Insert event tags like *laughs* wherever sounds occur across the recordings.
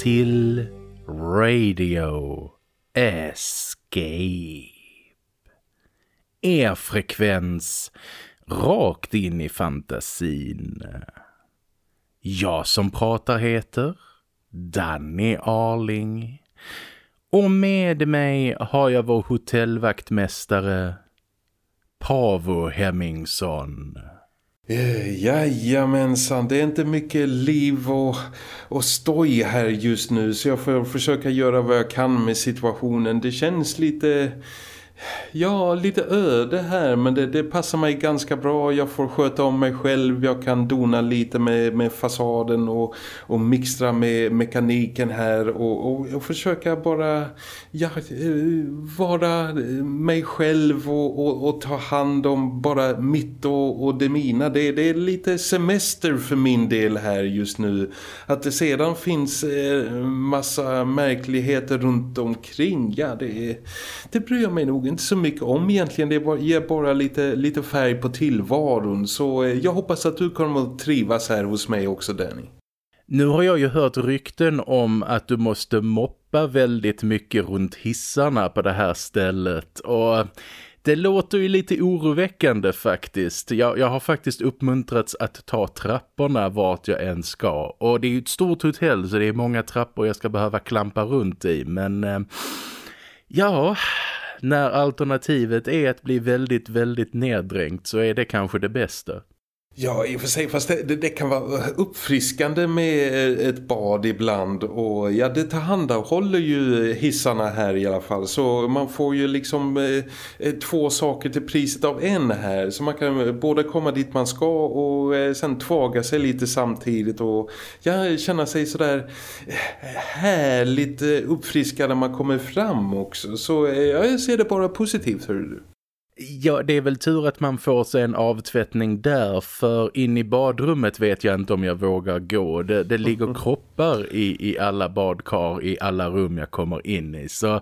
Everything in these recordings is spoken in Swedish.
Till Radio Escape. Er frekvens rakt in i fantasin. Jag som pratar heter Danny Arling. Och med mig har jag vår hotellvaktmästare Pavo Hemmingsson. Eh, jajamensan, det är inte mycket liv och, och stoj här just nu så jag får försöka göra vad jag kan med situationen. Det känns lite Ja, lite öde här men det, det, passar mig ganska bra. Jag får sköta om mig själv. Jag kan dona lite med, med fasaden och, och mixtra med mekaniken här och, och, och försöka bara ja, eh, vara mig själv och, och, och, ta hand om bara mitt och, och det mina. Det, det är lite semester för min del här just nu. Att det sedan finns eh, massa märkligheter runt omkring, ja det, det bryr jag mig nog inte så mycket om egentligen. Det ger bara lite, lite färg på tillvaron. Så eh, jag hoppas att du kommer att trivas här hos mig också Danny. Nu har jag ju hört rykten om att du måste moppa väldigt mycket runt hissarna på det här stället. Och det låter ju lite oroväckande faktiskt. Jag, jag har faktiskt uppmuntrats att ta trapporna vart jag än ska. Och det är ju ett stort hotell så det är många trappor jag ska behöva klampa runt i. Men eh, ja, när alternativet är att bli väldigt, väldigt neddränkt så är det kanske det bästa. Ja, i och för sig, fast det, det, det, kan vara uppfriskande med eh, ett bad ibland. Och ja, det tillhandahåller ju hissarna här i alla fall. Så man får ju liksom eh, eh två saker till priset av en här. Så man kan eh, både komma dit man ska och eh, sen tvaga sig lite samtidigt och ja, känna sig sådär härligt uppfriskad när man kommer fram också. Så eh, jag ser det bara positivt, hör du. Ja, det är väl tur att man får sig en avtvättning där för in i badrummet vet jag inte om jag vågar gå. Det, det ligger *laughs* kroppar i, i alla badkar i alla rum jag kommer in i. Så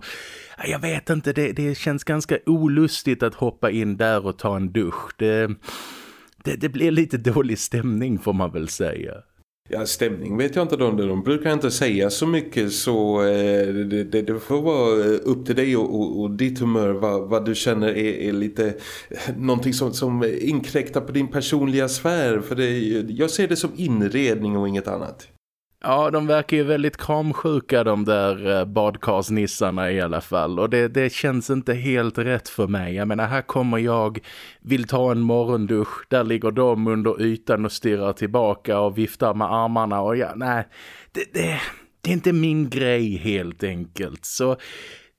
jag vet inte, det, det känns ganska olustigt att hoppa in där och ta en dusch. Det, det, det blir lite dålig stämning får man väl säga. Ja, stämning vet jag inte de, de brukar inte säga så mycket så eh, det, det, det, får vara eh, upp till dig och, och, och ditt humör vad, vad du känner är, är, lite eh, någonting som, som inkräktar på din personliga sfär för det, jag ser det som inredning och inget annat. Ja, de verkar ju väldigt kramsjuka de där eh, badkarsnissarna i alla fall. Och det, det känns inte helt rätt för mig. Jag menar, här kommer jag, vill ta en morgondusch. Där ligger de under ytan och stirrar tillbaka och viftar med armarna. Och ja, nej, det, det, det är inte min grej helt enkelt. Så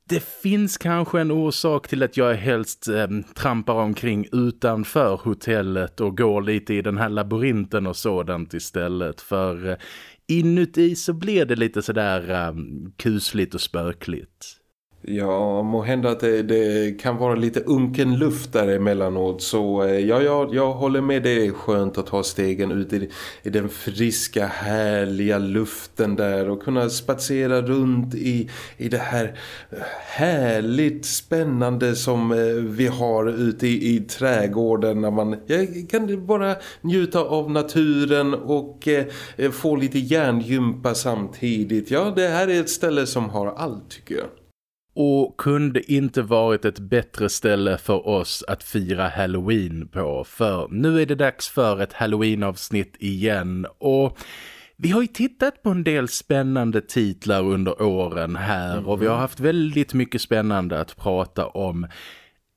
det finns kanske en orsak till att jag helst eh, trampar omkring utanför hotellet och går lite i den här labyrinten och sådant istället. För eh, inuti så blir det lite sådär um, kusligt och spökligt. Ja, må hända att det, det, kan vara lite unken luft där emellanåt. Så eh, ja, ja, jag håller med. Det är skönt att ta stegen ut i, i den friska, härliga luften där och kunna spatsera runt i, i det här eh, härligt spännande som eh, vi har ute i, i trädgården när man ja, kan bara njuta av naturen och eh, få lite hjärngympa samtidigt. Ja, det här är ett ställe som har allt tycker jag och kunde inte varit ett bättre ställe för oss att fira Halloween på för nu är det dags för ett Halloween-avsnitt igen och vi har ju tittat på en del spännande titlar under åren här och vi har mhm. haft väldigt mycket spännande att prata om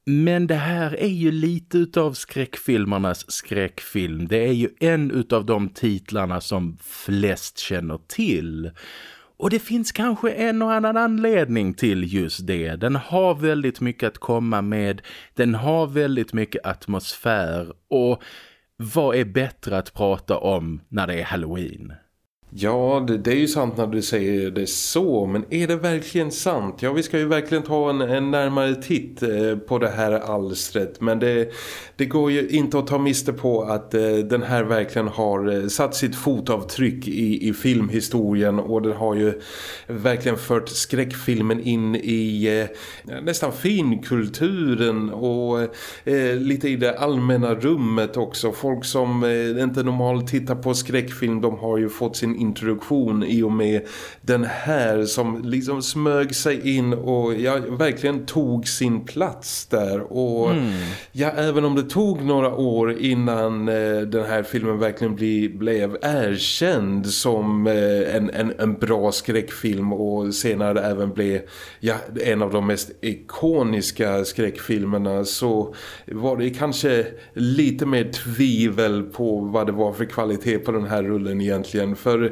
men det här är ju lite utav skräckfilmernas skräckfilm. Det är ju en utav de titlarna som flest känner till. Och det finns kanske en och annan anledning till just det. Den har väldigt mycket att komma med. Den har väldigt mycket atmosfär. Och vad är bättre att prata om när det är Halloween? Ja, det, det, är ju sant när du säger det så, men är det verkligen sant? Ja, vi ska ju verkligen ta en, en närmare titt eh, på det här alstret, men det, det går ju inte att ta miste på att eh, den här verkligen har eh, satt sitt fotavtryck i, i filmhistorien och den har ju verkligen fört skräckfilmen in i eh, nästan finkulturen och eh, lite i det allmänna rummet också. Folk som eh, inte normalt tittar på skräckfilm, de har ju fått sin introduktion i och med den här som liksom smög sig in och ja, verkligen tog sin plats där. Och mm. ja, även om det tog några år innan eh, den här filmen verkligen bli, blev erkänd som eh, en, en, en bra skräckfilm och senare även blev ja, en av de mest ikoniska skräckfilmerna så var det kanske lite mer tvivel på vad det var för kvalitet på den här rullen egentligen. För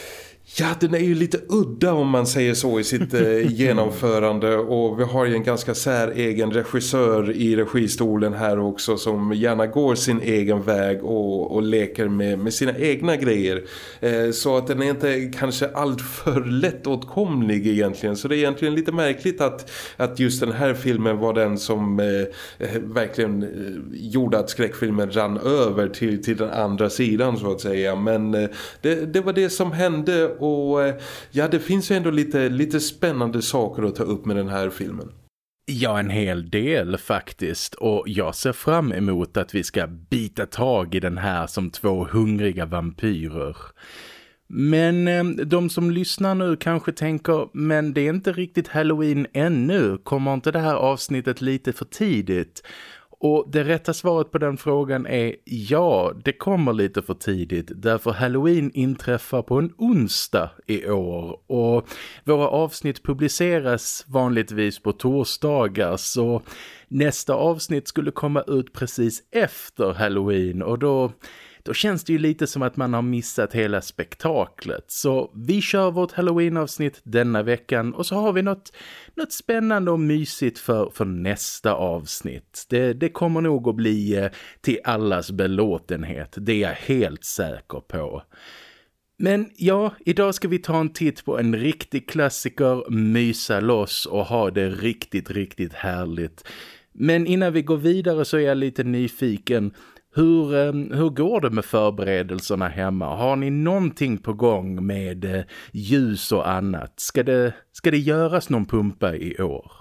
Ja, den är ju lite udda om man säger så i sitt eh, *laughs* genomförande och vi har ju en ganska säregen regissör i registolen här också som gärna går sin egen väg och, och leker med, med sina egna grejer. Eh, så att den är inte kanske allt för lättåtkomlig egentligen så det är egentligen lite märkligt att, att just den här filmen var den som eh, eh verkligen eh, gjorde att skräckfilmen rann över till, till den andra sidan så att säga. Men eh, det, det var det som hände och eh, ja, det finns ju ändå lite, lite spännande saker att ta upp med den här filmen. Ja, en hel del faktiskt. Och jag ser fram emot att vi ska bita tag i den här som två hungriga vampyrer. Men eh, de som lyssnar nu kanske tänker, men det är inte riktigt Halloween ännu. Kommer inte det här avsnittet lite för tidigt? Och det rätta svaret på den frågan är ja, det kommer lite för tidigt därför Halloween inträffar på en onsdag i år. Och våra avsnitt publiceras vanligtvis på torsdagar så nästa avsnitt skulle komma ut precis efter Halloween. Och då då känns det ju lite som att man har missat hela spektaklet. Så vi kör vårt Halloween-avsnitt denna veckan och så har vi något, något spännande och mysigt för, för nästa avsnitt. Det, det kommer nog att bli eh, till allas belåtenhet, det är jag helt säker på. Men ja, idag ska vi ta en titt på en riktig klassiker, mysa loss och ha det riktigt, riktigt härligt. Men innan vi går vidare så är jag lite nyfiken. Hur, eh, hur går det med förberedelserna hemma? Har ni någonting på gång med eh, ljus och annat? Ska det, ska det göras någon pumpa i år?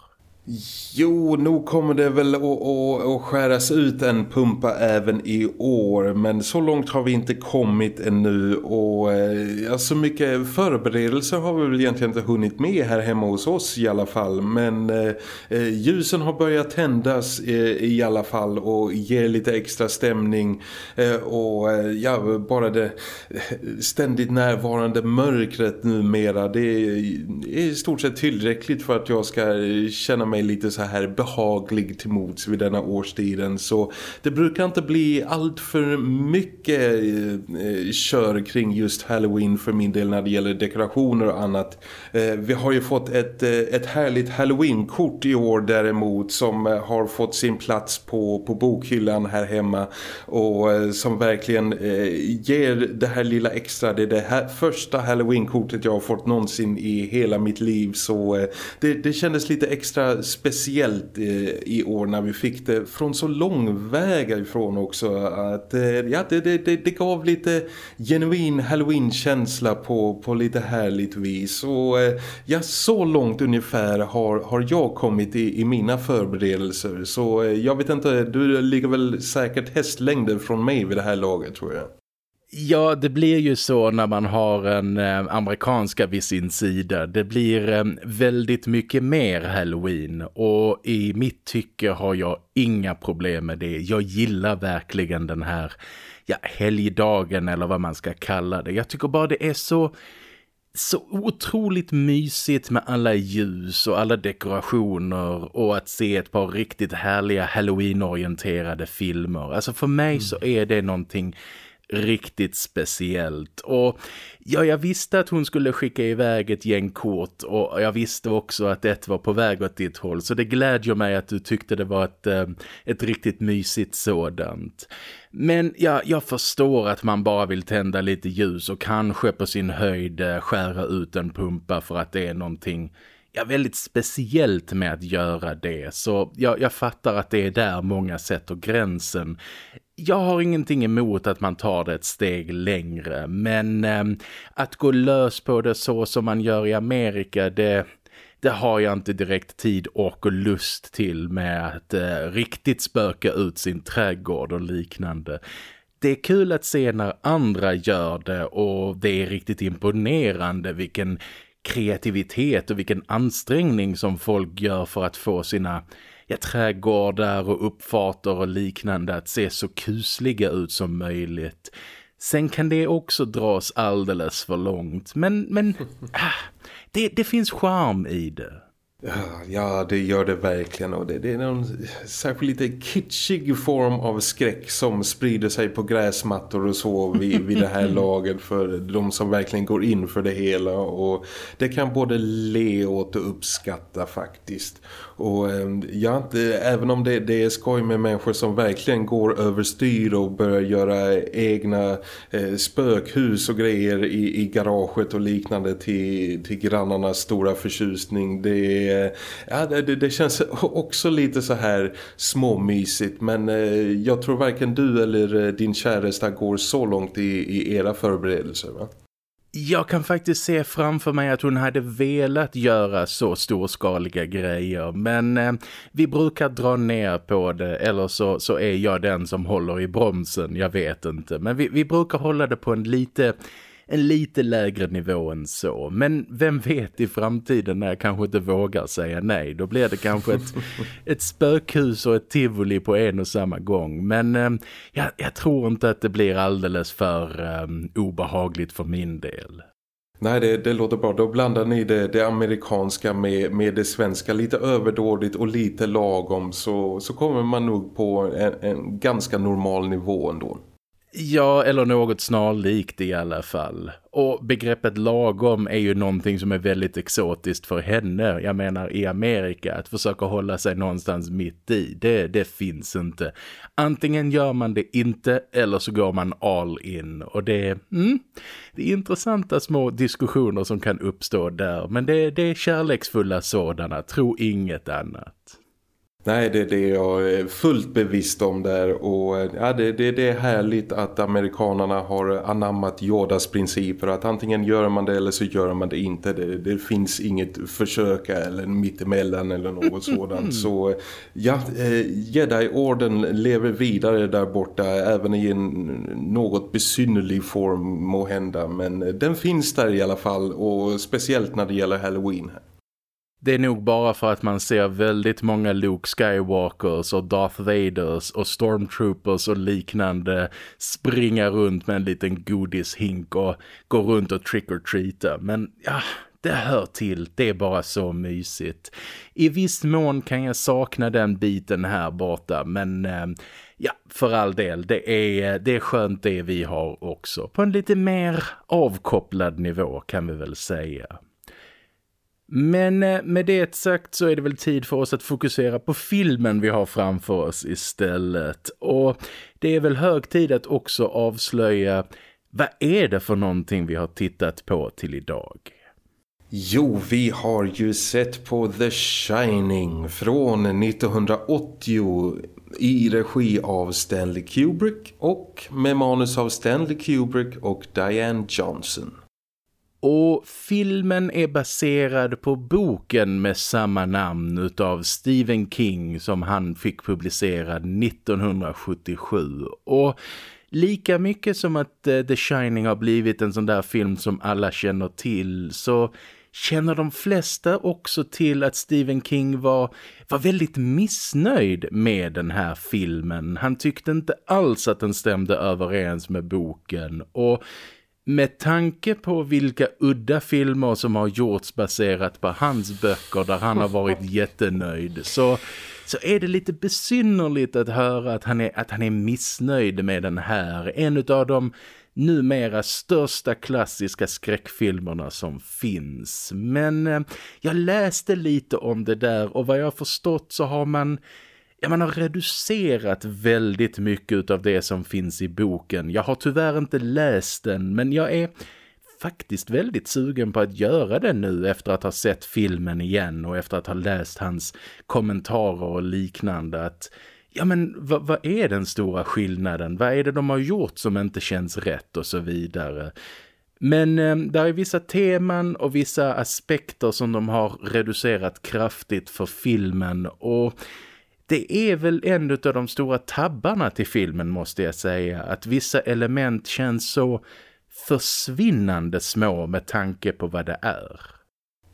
Jo, nog kommer det väl att, att, att skäras ut en pumpa även i år men så långt har vi inte kommit ännu. Och eh, ja, så mycket förberedelser har vi väl egentligen inte hunnit med här hemma hos oss i alla fall. Men eh, eh ljusen har börjat tändas eh, i alla fall och ger lite extra stämning. Eh, och eh, ja, bara det ständigt närvarande mörkret numera det är i stort sett tillräckligt för att jag ska känna mig lite så här behaglig till mots vid denna årstiden så det brukar inte bli allt för mycket eh, eh, kör kring just Halloween för min del när det gäller dekorationer och annat. Eh, vi har ju fått ett, eh, ett härligt Halloween-kort i år däremot som eh, har fått sin plats på, på bokhyllan här hemma och eh, som verkligen eh, ger det här lilla extra. Det är det här första Halloween-kortet jag har fått någonsin i hela mitt liv så eh, det, det kändes lite extra speciellt eh, i år när vi fick det från så lång väg ifrån också att eh, ja, det, det, det, gav lite genuin Halloween-känsla på, på lite härligt vis och eh, ja, så långt ungefär har, har jag kommit i, i mina förberedelser så jag vet inte, du ligger väl säkert hästlängder från mig vid det här laget tror jag. Ja, det blir ju så när man har en eh, amerikanska vid sin sida. Det blir eh, väldigt mycket mer Halloween och i mitt tycke har jag inga problem med det. Jag gillar verkligen den här ja, helgdagen eller vad man ska kalla det. Jag tycker bara det är så så otroligt mysigt med alla ljus och alla dekorationer och att se ett par riktigt härliga Halloween-orienterade filmer. Alltså för mig mm. så är det någonting riktigt speciellt. Och ja, jag visste att hon skulle skicka iväg ett gäng kort och jag visste också att ett var på väg åt ditt håll. Så det glädjer mig att du tyckte det var ett, eh, ett riktigt mysigt sådant. Men ja, jag förstår att man bara vill tända lite ljus och kanske på sin höjd eh, skära ut en pumpa för att det är någonting ja, väldigt speciellt med att göra det. Så jag, jag fattar att det är där många sätter gränsen. Jag har ingenting emot att man tar det ett steg längre. Men eh, att gå lös på det så som man gör i Amerika, det det har jag inte direkt tid, och lust till med att eh, riktigt spöka ut sin trädgård och liknande. Det är kul att se när andra gör det och det är riktigt imponerande vilken kreativitet och vilken ansträngning som folk gör för att få sina ja, trädgårdar och uppfarter och liknande att se så kusliga ut som möjligt. Sen kan det också dras alldeles för långt. Men, men äh! det, det finns charm i det. Ja, det gör det verkligen och det, det är någon särskilt lite kitschig form av skräck som sprider sig på gräsmattor och så vid, vid det här *laughs* laget för de som verkligen går in för det hela och det kan både le åt och uppskatta faktiskt. Och ehm, ja, det, även om det, det är skoj med människor som verkligen går överstyr och börjar göra egna eh, spökhus och grejer i, i garaget och liknande till, till grannarnas stora förtjusning. Det, ja, det, det känns också lite så här småmysigt men eh, jag tror varken du eller eh, din käresta går så långt i, i era förberedelser va? Jag kan faktiskt se framför mig att hon hade velat göra så storskaliga grejer men eh, vi brukar dra ner på det eller så, så är jag den som håller i bromsen, jag vet inte. Men vi, vi brukar hålla det på en lite en lite lägre nivå än så. Men vem vet i framtiden när jag kanske inte vågar säga nej. Då blir det kanske ett, *laughs* ett spökhus och ett tivoli på en och samma gång. Men eh, jag, jag, tror inte att det blir alldeles för eh, obehagligt för min del. Nej, det, det låter bra. Då blandar ni det, det amerikanska med, med det svenska lite överdådigt och lite lagom så, så kommer man nog på en, en ganska normal nivå ändå. Ja, eller något snarlikt i alla fall. Och begreppet lagom är ju någonting som är väldigt exotiskt för henne. Jag menar i Amerika, att försöka hålla sig någonstans mitt i, det, det finns inte. Antingen gör man det inte eller så går man all in. Och det, mm, det är intressanta små diskussioner som kan uppstå där. Men det, det är kärleksfulla sådana, tro inget annat. Nej, det, det är jag fullt bevisst om där och ja, det, det, det är härligt att amerikanerna har anammat Yodas principer att antingen gör man det eller så gör man det inte. Det, det finns inget försöka eller mittemellan eller något *laughs* sådant. Så ja, eh, Jedi-orden lever vidare där borta även i en något besynnerlig form må hända. Men den finns där i alla fall och speciellt när det gäller Halloween. Det är nog bara för att man ser väldigt många Luke Skywalkers och Darth Vaders och Stormtroopers och liknande springa runt med en liten godishink och gå runt och trick-or-treata. Men ja, det hör till. Det är bara så mysigt. I viss mån kan jag sakna den biten här borta men... Eh, ja, för all del, det är, det är skönt det vi har också. På en lite mer avkopplad nivå kan vi väl säga. Men eh, med det sagt så är det väl tid för oss att fokusera på filmen vi har framför oss istället. Och det är väl hög tid att också avslöja vad är det för någonting vi har tittat på till idag? Jo, vi har ju sett på The Shining från 1980 i regi av Stanley Kubrick och med manus av Stanley Kubrick och Diane Johnson. Och filmen är baserad på boken med samma namn utav Stephen King som han fick publicerad 1977. Och lika mycket som att eh, The Shining har blivit en sån där film som alla känner till så känner de flesta också till att Stephen King var, var väldigt missnöjd med den här filmen. Han tyckte inte alls att den stämde överens med boken och med tanke på vilka udda filmer som har gjorts baserat på hans böcker där han har varit *laughs* jättenöjd så så är det lite besynnerligt att höra att han är, att han är missnöjd med den här. En av de numera största klassiska skräckfilmerna som finns. Men eh, jag läste lite om det där och vad jag har förstått så har man Ja, man har reducerat väldigt mycket av det som finns i boken. Jag har tyvärr inte läst den men jag är faktiskt väldigt sugen på att göra det nu efter att ha sett filmen igen och efter att ha läst hans kommentarer och liknande att ja men vad, vad, är den stora skillnaden? Vad är det de har gjort som inte känns rätt och så vidare? Men eh, där är vissa teman och vissa aspekter som de har reducerat kraftigt för filmen och det är väl en av de stora tabbarna till filmen måste jag säga. Att vissa element känns så försvinnande små med tanke på vad det är.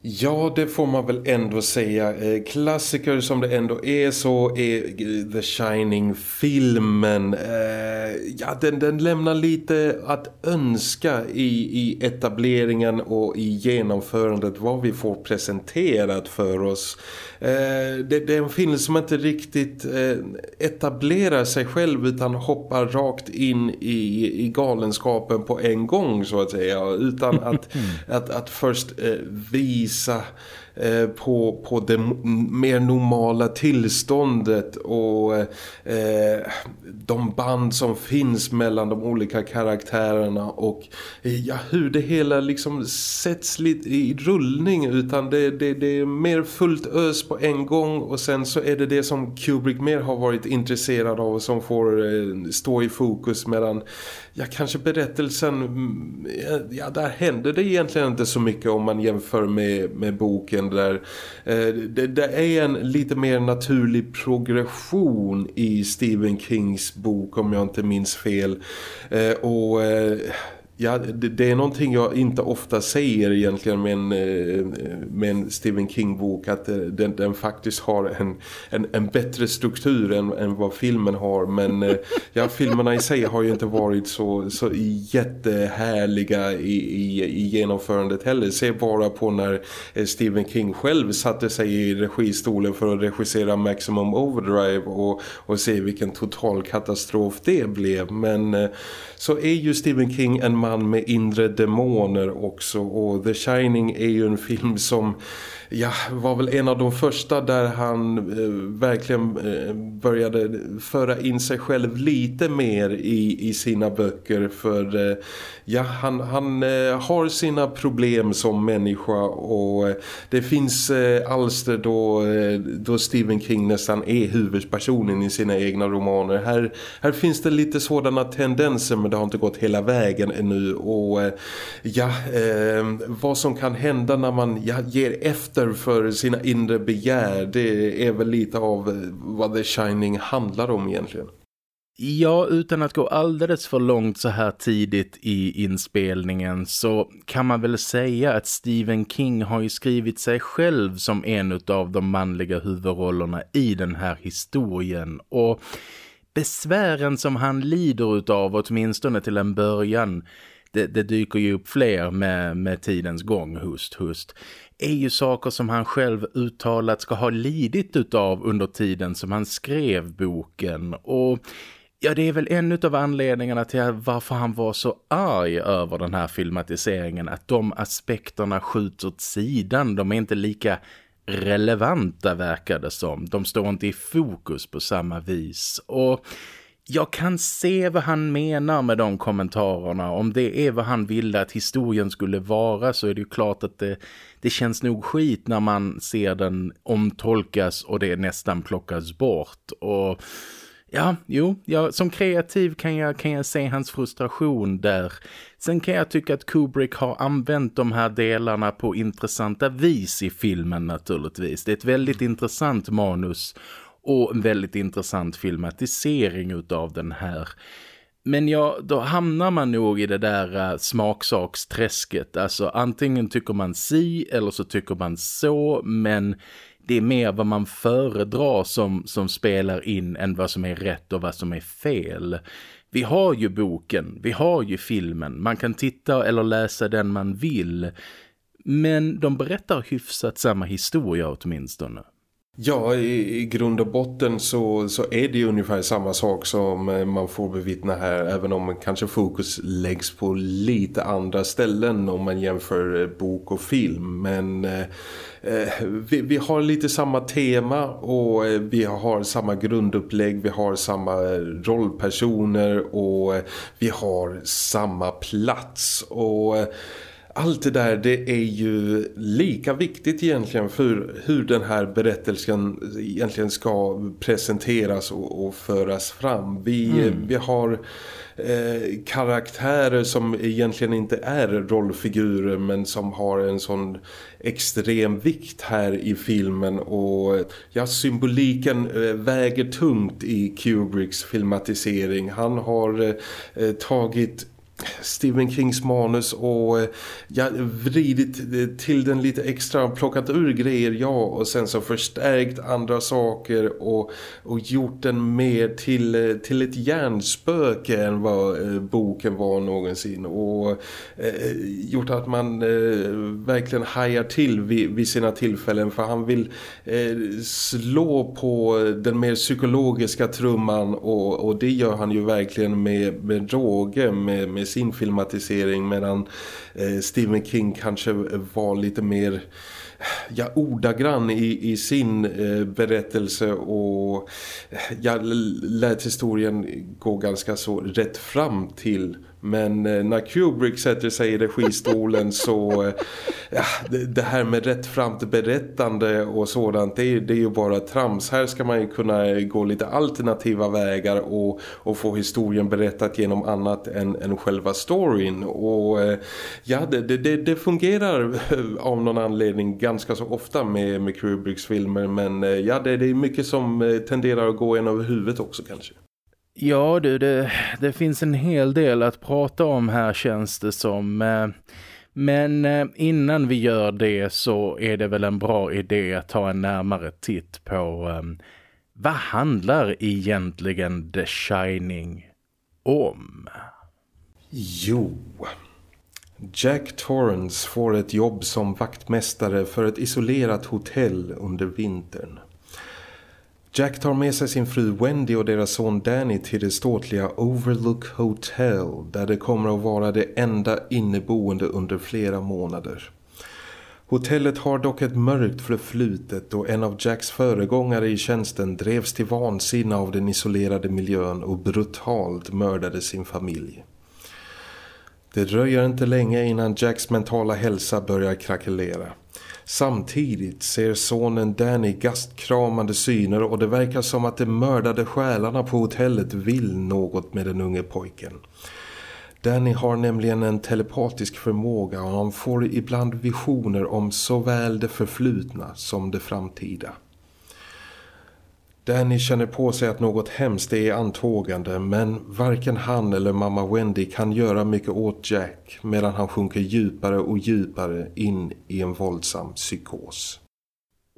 Ja, det får man väl ändå säga. Eh, klassiker som det ändå är så är eh, The Shining-filmen. Eh, ja, den, den lämnar lite att önska i, i etableringen och i genomförandet vad vi får presenterat för oss. Eh, det, är en film som inte riktigt eh, etablerar sig själv utan hoppar rakt in i, i galenskapen på en gång så att säga. Utan att, *laughs* att, att först eh, visa Eh, på, på det mer normala tillståndet och eh, de band som finns mellan de olika karaktärerna och eh, ja, hur det hela liksom sätts lite i rullning utan det, det, det är mer fullt ös på en gång och sen så är det det som Kubrick mer har varit intresserad av och som får eh, stå i fokus medan ja, kanske berättelsen mm, ja, där händer det egentligen inte så mycket om man jämför med, med boken där. Eh, det, det, är en lite mer naturlig progression i Stephen Kings bok om jag inte minns fel. Eh, och eh, Ja, det, det, är någonting jag inte ofta säger egentligen med en, eh, med en Stephen King-bok att eh, den, den, faktiskt har en, en, en bättre struktur än, än, vad filmen har men eh, ja, filmerna i sig har ju inte varit så, så jättehärliga i, i, i genomförandet heller. Se bara på när Stephen King själv satte sig i registolen för att regissera Maximum Overdrive och, och se vilken total katastrof det blev men så är ju Stephen King en man med inre demoner också. Och The Shining är ju en film som ja, var väl en av de första där han eh, verkligen eh, började föra in sig själv lite mer i, i sina böcker för eh, ja, han, han eh, har sina problem som människa och eh, det finns eh, alster då, eh, då Stephen King nästan är huvudpersonen i sina egna romaner. Här, här finns det lite sådana tendenser men det har inte gått hela vägen ännu och eh, ja, eh, vad som kan hända när man ja, ger efter för sina inre begär det är väl lite av eh, vad The Shining handlar om egentligen. Ja, utan att gå alldeles för långt så här tidigt i inspelningen så kan man väl säga att Stephen King har ju skrivit sig själv som en av de manliga huvudrollerna i den här historien och besvären som han lider utav åtminstone till en början det, det dyker ju upp fler med, med tidens gång, hust, hust är ju saker som han själv uttalat ska ha lidit utav under tiden som han skrev boken och Ja, det är väl en av anledningarna till varför han var så arg över den här filmatiseringen. Att de aspekterna skjuts åt sidan. De är inte lika relevanta verkar det som. De står inte i fokus på samma vis. Och jag kan se vad han menar med de kommentarerna. Om det är vad han ville att historien skulle vara så är det ju klart att det, det känns nog skit när man ser den omtolkas och det nästan plockas bort. Och Ja, jo, ja, som kreativ kan jag, kan jag se hans frustration där. Sen kan jag tycka att Kubrick har använt de här delarna på intressanta vis i filmen naturligtvis. Det är ett väldigt intressant manus och en väldigt intressant filmatisering utav den här. Men ja, då hamnar man nog i det där uh, smaksaksträsket. Alltså antingen tycker man si eller så tycker man så. Men det är mer vad man föredrar som, som spelar in än vad som är rätt och vad som är fel. Vi har ju boken, vi har ju filmen. Man kan titta eller läsa den man vill. Men de berättar hyfsat samma historia åtminstone. Ja, i, i grund och botten så, så är det ju ungefär samma sak som eh, man får bevittna här även om kanske fokus läggs på lite andra ställen om man jämför eh, bok och film. Men eh, eh, vi, vi, har lite samma tema och eh, vi har samma grundupplägg, vi har samma rollpersoner och vi har samma plats och allt det där det är ju lika viktigt egentligen för hur den här berättelsen egentligen ska presenteras och, och föras fram. Vi, mm. vi har eh, karaktärer som egentligen inte är rollfigurer men som har en sån extrem vikt här i filmen och ja, symboliken eh, väger tungt i Kubricks filmatisering. Han har eh, tagit Stephen Kings manus och eh, ja, vridit till den lite extra plockat ur grejer ja och sen så förstärkt andra saker och, och gjort den mer till, eh, till ett hjärnspöke än vad eh, boken var någonsin. Och eh, eh, gjort att man eh, verkligen hajar till vid, vid, sina tillfällen för han vill eh, slå på den mer psykologiska trumman och, och det gör han ju verkligen med, med råge med, med sin filmatisering medan eh, Stephen King kanske var lite mer ja, ordagrann i, i sin eh, berättelse och ja, lät historien gå ganska så rätt fram till men eh, när Kubrick sätter sig i registolen så eh, ja, det, här med rättframt berättande och sådant det är, det är ju bara trams. Här ska man ju kunna gå lite alternativa vägar och, och få historien berättat genom annat än, än själva storyn. Och eh, ja, det, det, det fungerar av någon anledning ganska så ofta med, med Kubricks filmer men ja, det, det är mycket som tenderar att gå en över huvudet också kanske. Ja du, det, det finns en hel del att prata om här känns det som. Eh, men eh, innan vi gör det så är det väl en bra idé att ta en närmare titt på ehm, vad handlar egentligen The Shining om? Jo, Jack Torrance får ett jobb som vaktmästare för ett isolerat hotell under vintern. Jack tar med sig sin fru Wendy och deras son Danny till det ståtliga Overlook Hotel där det kommer att vara det enda inneboende under flera månader. Hotellet har dock ett mörkt förflutet och en av Jacks föregångare i tjänsten drevs till vansinne av den isolerade miljön och brutalt mördade sin familj. Det dröjer inte länge innan Jacks mentala hälsa börjar krackelera. Samtidigt ser sonen Danny gastkramande syner och det verkar som att de mördade själarna på hotellet vill något med den unge pojken. Danny har nämligen en telepatisk förmåga och han får ibland visioner om såväl det förflutna som det framtida. Danny känner på sig att något hemskt är antågande men varken han eller mamma Wendy kan göra mycket åt Jack medan han sjunker djupare och djupare in i en våldsam psykos.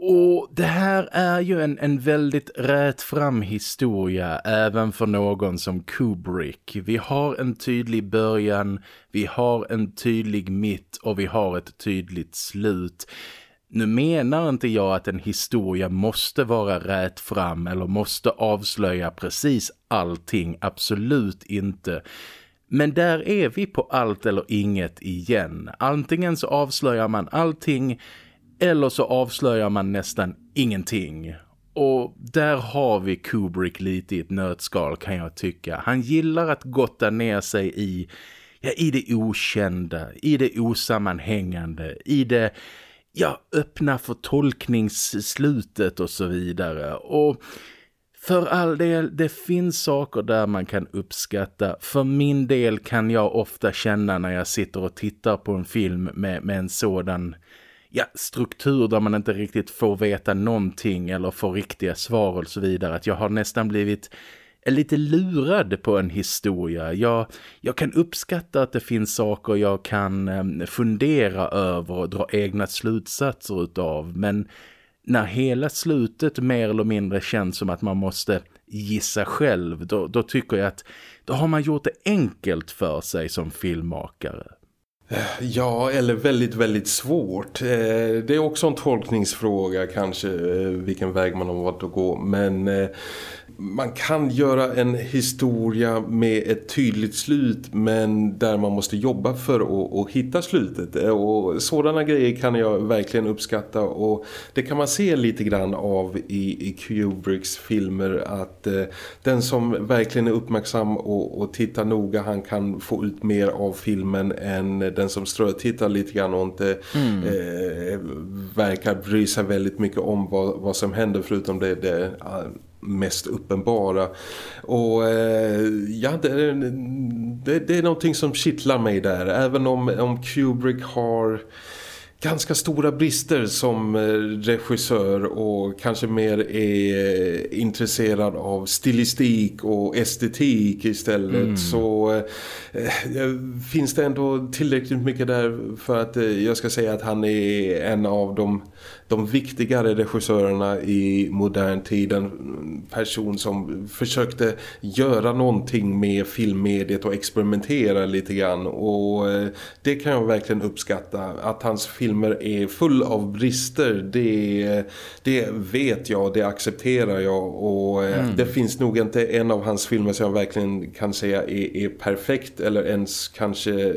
Och det här är ju en, en väldigt rätfram historia även för någon som Kubrick. Vi har en tydlig början, vi har en tydlig mitt och vi har ett tydligt slut. Nu menar inte jag att en historia måste vara rätt fram eller måste avslöja precis allting, absolut inte. Men där är vi på allt eller inget igen. Antingen så avslöjar man allting eller så avslöjar man nästan ingenting. Och där har vi Kubrick lite i ett nötskal kan jag tycka. Han gillar att gotta ner sig i, ja, i det okända, i det osammanhängande, i det ja, öppna för tolkningsslutet och så vidare. Och för all del, det finns saker där man kan uppskatta. För min del kan jag ofta känna när jag sitter och tittar på en film med, med en sådan ja, struktur där man inte riktigt får veta någonting eller får riktiga svar och så vidare. Att jag har nästan blivit är lite lurad på en historia. Jag, jag kan uppskatta att det finns saker jag kan ehm, fundera över och dra egna slutsatser utav. Men när hela slutet mer eller mindre känns som att man måste gissa själv, då, då tycker jag att då har man gjort det enkelt för sig som filmmakare. Ja, eller väldigt, väldigt svårt. Eh, det är också en tolkningsfråga kanske, eh, vilken väg man har valt att gå. Men eh, man kan göra en historia med ett tydligt slut men där man måste jobba för att, att, hitta slutet och sådana grejer kan jag verkligen uppskatta och det kan man se lite grann av i, i Kubricks filmer att eh, den som verkligen är uppmärksam och, och tittar noga han kan få ut mer av filmen än den som strötittar lite grann och inte mm. eh, verkar bry sig väldigt mycket om vad, vad som händer förutom det, det mest uppenbara. Och eh, ja, det, det, det, är någonting som kittlar mig där. Även om, om Kubrick har ganska stora brister som eh, regissör och kanske mer är eh, intresserad av stilistik och estetik istället mm. så äh, finns det ändå tillräckligt mycket där för att äh, jag ska säga att han är en av de de viktigare regissörerna i modern tid. En person som försökte göra någonting med filmmediet och experimentera lite grann. Och eh, det kan jag verkligen uppskatta. Att hans filmer är full av brister, det, det vet jag, det accepterar jag. Och eh, mm. det finns nog inte en av hans filmer som jag verkligen kan säga är, är perfekt eller ens kanske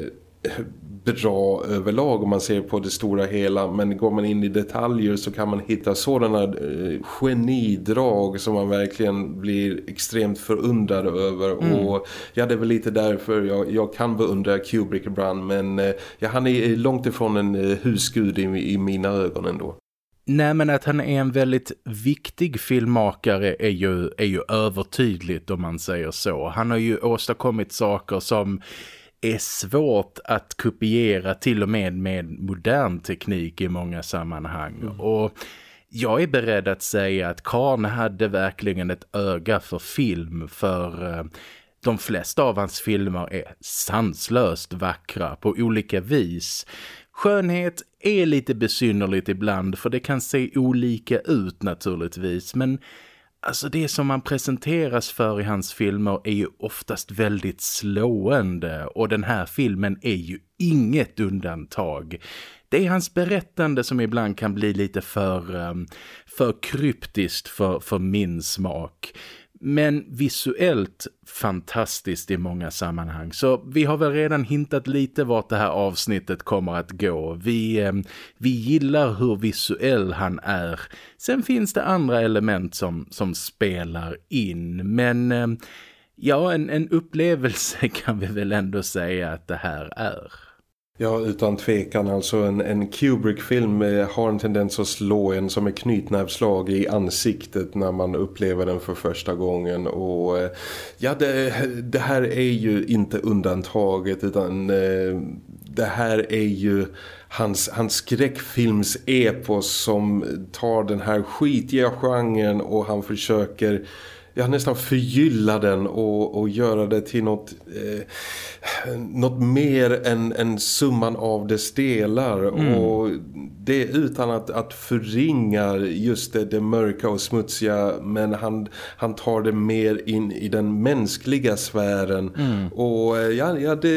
bra överlag om man ser på det stora hela men går man in i detaljer så kan man hitta sådana eh, genidrag som man verkligen blir extremt förundrad över mm. och ja det är väl lite därför jag, jag kan beundra Kubrick ibland men eh, ja, han är långt ifrån en eh, husgud i, i mina ögon ändå. Nej men att han är en väldigt viktig filmmakare är ju, är ju övertydligt om man säger så. Han har ju åstadkommit saker som är svårt att kopiera till och med med modern teknik i många sammanhang. Mm. Och jag är beredd att säga att Karn hade verkligen ett öga för film för eh, de flesta av hans filmer är sanslöst vackra på olika vis. Skönhet är lite besynnerligt ibland för det kan se olika ut naturligtvis men Alltså det som man presenteras för i hans filmer är ju oftast väldigt slående och den här filmen är ju inget undantag. Det är hans berättande som ibland kan bli lite för, ehm, för kryptiskt för, för min smak. Men visuellt fantastiskt i många sammanhang. Så vi har väl redan hintat lite vart det här avsnittet kommer att gå. Vi, eh, vi gillar hur visuell han är. Sen finns det andra element som, som spelar in. Men eh, ja, en, en upplevelse *laughs* kan vi väl ändå säga att det här är. Ja, utan tvekan. Alltså en, en Kubrick-film eh, har en tendens att slå en som ett knytnävslag i ansiktet när man upplever den för första gången. Och eh, ja, det, det här är ju inte undantaget utan eh, det här är ju hans, hans skräckfilms-epos som tar den här skitiga genren och han försöker ja, nästan förgylla den och, och göra det till något, eh, något mer än, än summan av dess delar mm. och det utan att, att förringa just det, det mörka och smutsiga men han, han tar det mer in i den mänskliga sfären mm. och eh, ja, ja det,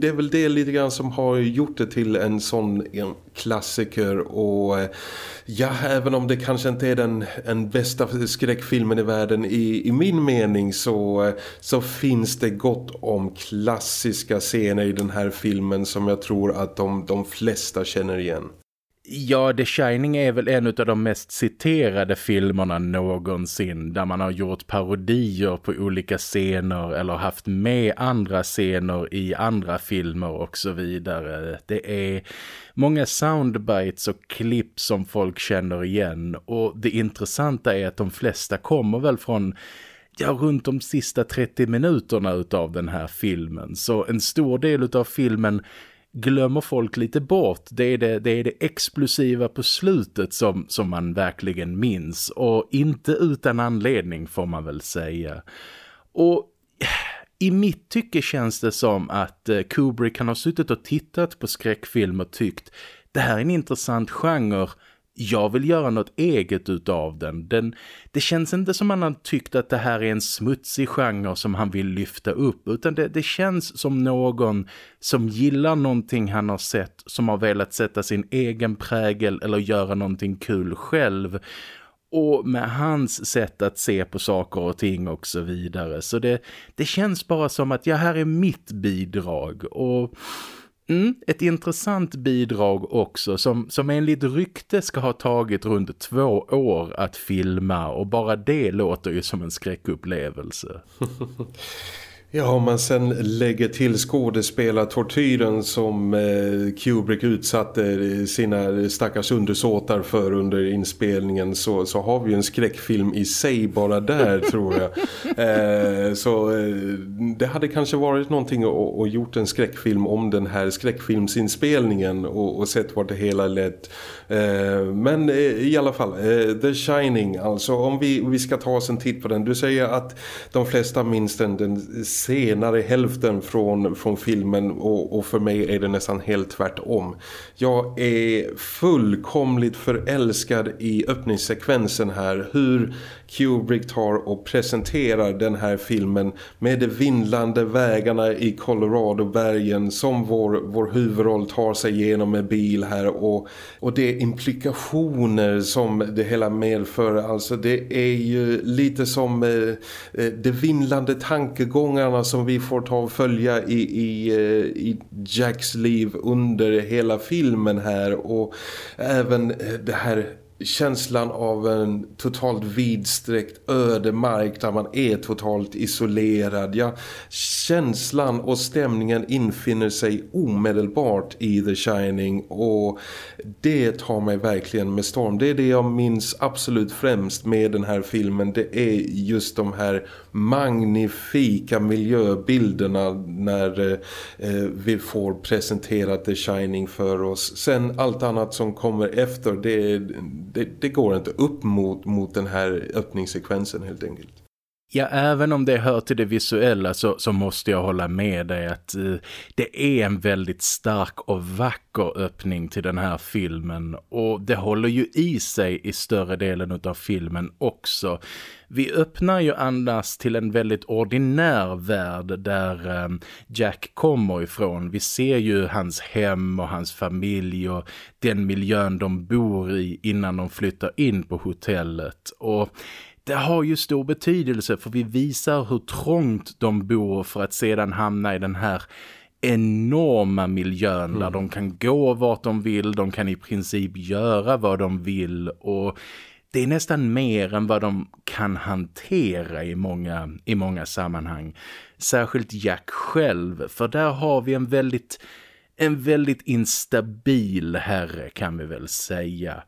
det är väl det lite grann som har gjort det till en sån en klassiker och eh, ja, även om det kanske inte är den den bästa skräckfilmen i världen i, i min mening så, eh, så finns det gott om klassiska scener i den här filmen som jag tror att de, de flesta känner igen. Ja, The Shining är väl en av de mest citerade filmerna någonsin där man har gjort parodier på olika scener eller haft med andra scener i andra filmer och så vidare. Det är många soundbites och klipp som folk känner igen och det intressanta är att de flesta kommer väl från ja, runt de sista 30 minuterna utav den här filmen. Så en stor del av filmen glömmer folk lite bort. Det är det, det är det explosiva på slutet som, som man verkligen minns. Och inte utan anledning får man väl säga. Och i mitt tycke känns det som att eh, Kubrick kan ha suttit och tittat på skräckfilm och tyckt det här är en intressant genre jag vill göra något eget utav den. den. Det känns inte som att han tyckt att det här är en smutsig genre som han vill lyfta upp utan det, det känns som någon som gillar någonting han har sett som har velat sätta sin egen prägel eller göra någonting kul själv och med hans sätt att se på saker och ting och så vidare. Så det, det känns bara som att ja, här är mitt bidrag och Mm, ett intressant bidrag också som, som enligt rykte ska ha tagit runt två år att filma och bara det låter ju som en skräckupplevelse. *laughs* Ja, om man sen lägger till skådespelartortyren som eh, Kubrick utsatte sina stackars undersåtar för under inspelningen så, så har vi ju en skräckfilm i sig bara där *laughs* tror jag. Eh, så eh, det hade kanske varit någonting att, gjort en skräckfilm om den här skräckfilmsinspelningen och, och sett vart det hela lett. Eh, men eh, i alla fall, eh, The Shining, alltså om vi, vi ska ta oss en titt på den. Du säger att de flesta minns den, den senare hälften från, från filmen och, och för mig är det nästan helt tvärtom. Jag är fullkomligt förälskad i öppningssekvensen här. Hur Kubrick tar och presenterar den här filmen med de vindlande vägarna i Colorado-bergen som vår, vår huvudroll tar sig igenom med bil här och, och de implikationer som det hela medför. Alltså det är ju lite som eh, eh de vindlande tankegångarna som vi får ta och följa i, i, eh, i Jacks liv under hela filmen här och även eh, det här känslan av en totalt vidsträckt ödemark där man är totalt isolerad. Ja, känslan och stämningen infinner sig omedelbart i The Shining och det tar mig verkligen med storm. Det är det jag minns absolut främst med den här filmen. Det är just de här magnifika miljöbilderna när eh, eh, vi får presenterat The Shining för oss. Sen allt annat som kommer efter det, det, det går inte upp mot, mot den här öppningssekvensen helt enkelt. Ja, även om det hör till det visuella så, så måste jag hålla med dig att eh, det är en väldigt stark och vacker öppning till den här filmen och det håller ju i sig i större delen av filmen också. Vi öppnar ju annars till en väldigt ordinär värld där eh, Jack kommer ifrån. Vi ser ju hans hem och hans familj och den miljön de bor i innan de flyttar in på hotellet och det har ju stor betydelse för vi visar hur trångt de bor för att sedan hamna i den här enorma miljön mm. där de kan gå vart de vill, de kan i princip göra vad de vill och det är nästan mer än vad de kan hantera i många, i många sammanhang. Särskilt Jack själv, för där har vi en väldigt, en väldigt instabil herre kan vi väl säga.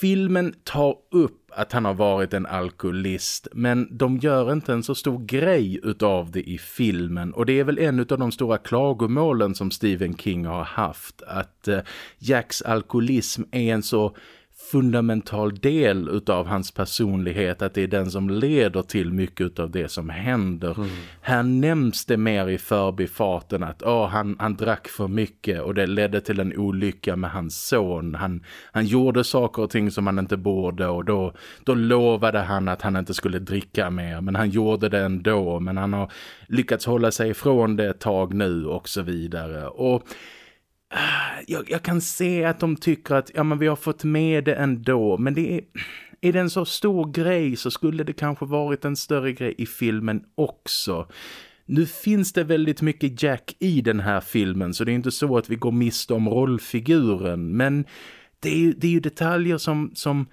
Filmen tar upp att han har varit en alkoholist men de gör inte en så stor grej utav det i filmen. Och det är väl en av de stora klagomålen som Stephen King har haft att eh, Jacks alkoholism är en så fundamental del utav hans personlighet att det är den som leder till mycket av det som händer. Mm. Här nämns det mer i förbifarten att oh, han, han drack för mycket och det ledde till en olycka med hans son. Han, han gjorde saker och ting som han inte borde och då, då lovade han att han inte skulle dricka mer men han gjorde det ändå men han har lyckats hålla sig ifrån det ett tag nu och så vidare. Och jag, jag, kan se att de tycker att ja, men vi har fått med det ändå. Men det är, är det en så stor grej så skulle det kanske varit en större grej i filmen också. Nu finns det väldigt mycket Jack i den här filmen så det är inte så att vi går miste om rollfiguren. Men det är, det är ju detaljer som, som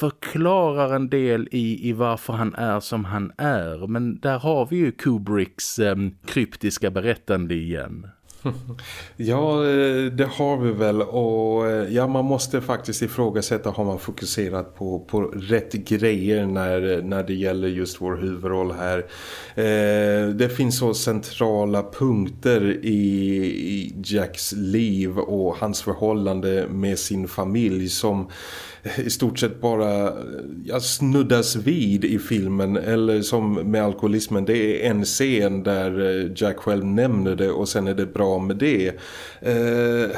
förklarar en del i, i varför han är som han är. Men där har vi ju Kubricks eh, kryptiska berättande igen. *laughs* Ja, eh, det har vi väl och eh, ja, man måste faktiskt ifrågasätta har man fokuserat på, på rätt grejer när, när det gäller just vår huvudroll här. Eh, det finns så centrala punkter i, i Jacks liv och hans förhållande med sin familj som i stort sett bara ja, snuddas vid i filmen eller som med alkoholismen det är en scen där eh, Jack själv nämner det och sen är det bra med det. Eh,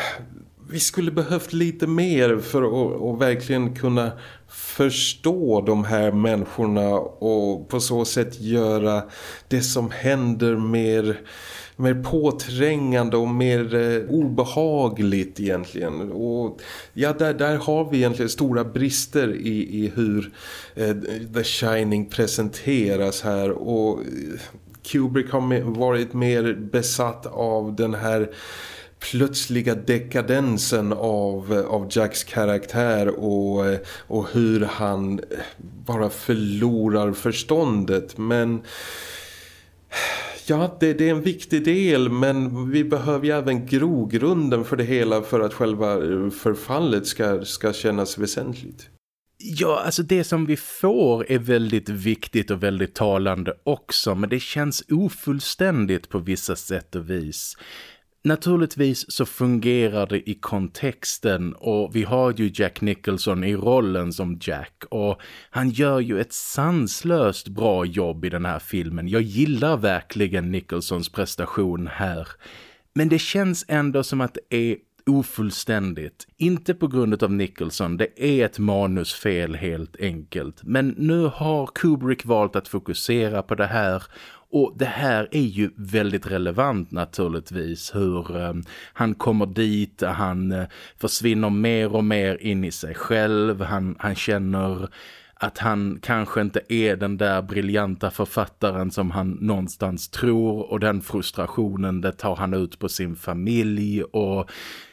vi skulle behövt lite mer för att, att verkligen kunna förstå de här människorna och på så sätt göra det som händer mer mer påträngande och mer eh, obehagligt egentligen. Och ja, där, där har vi egentligen stora brister i, i hur eh, The Shining presenteras här och eh, Kubrick har varit mer besatt av den här plötsliga dekadensen av, eh, av Jacks karaktär och, eh, och hur han bara förlorar förståndet men Ja, det, det, är en viktig del men vi behöver ju även grogrunden för det hela för att själva eh, förfallet ska, ska kännas väsentligt. Ja, alltså det som vi får är väldigt viktigt och väldigt talande också men det känns ofullständigt på vissa sätt och vis. Naturligtvis så fungerar det i kontexten och vi har ju Jack Nicholson i rollen som Jack och han gör ju ett sanslöst bra jobb i den här filmen. Jag gillar verkligen Nicholsons prestation här. Men det känns ändå som att det är ofullständigt. Inte på grund av Nicholson, det är ett manusfel helt enkelt. Men nu har Kubrick valt att fokusera på det här och det här är ju väldigt relevant naturligtvis hur eh, han kommer dit, han eh, försvinner mer och mer in i sig själv, han, han känner att han kanske inte är den där briljanta författaren som han någonstans tror och den frustrationen det tar han ut på sin familj och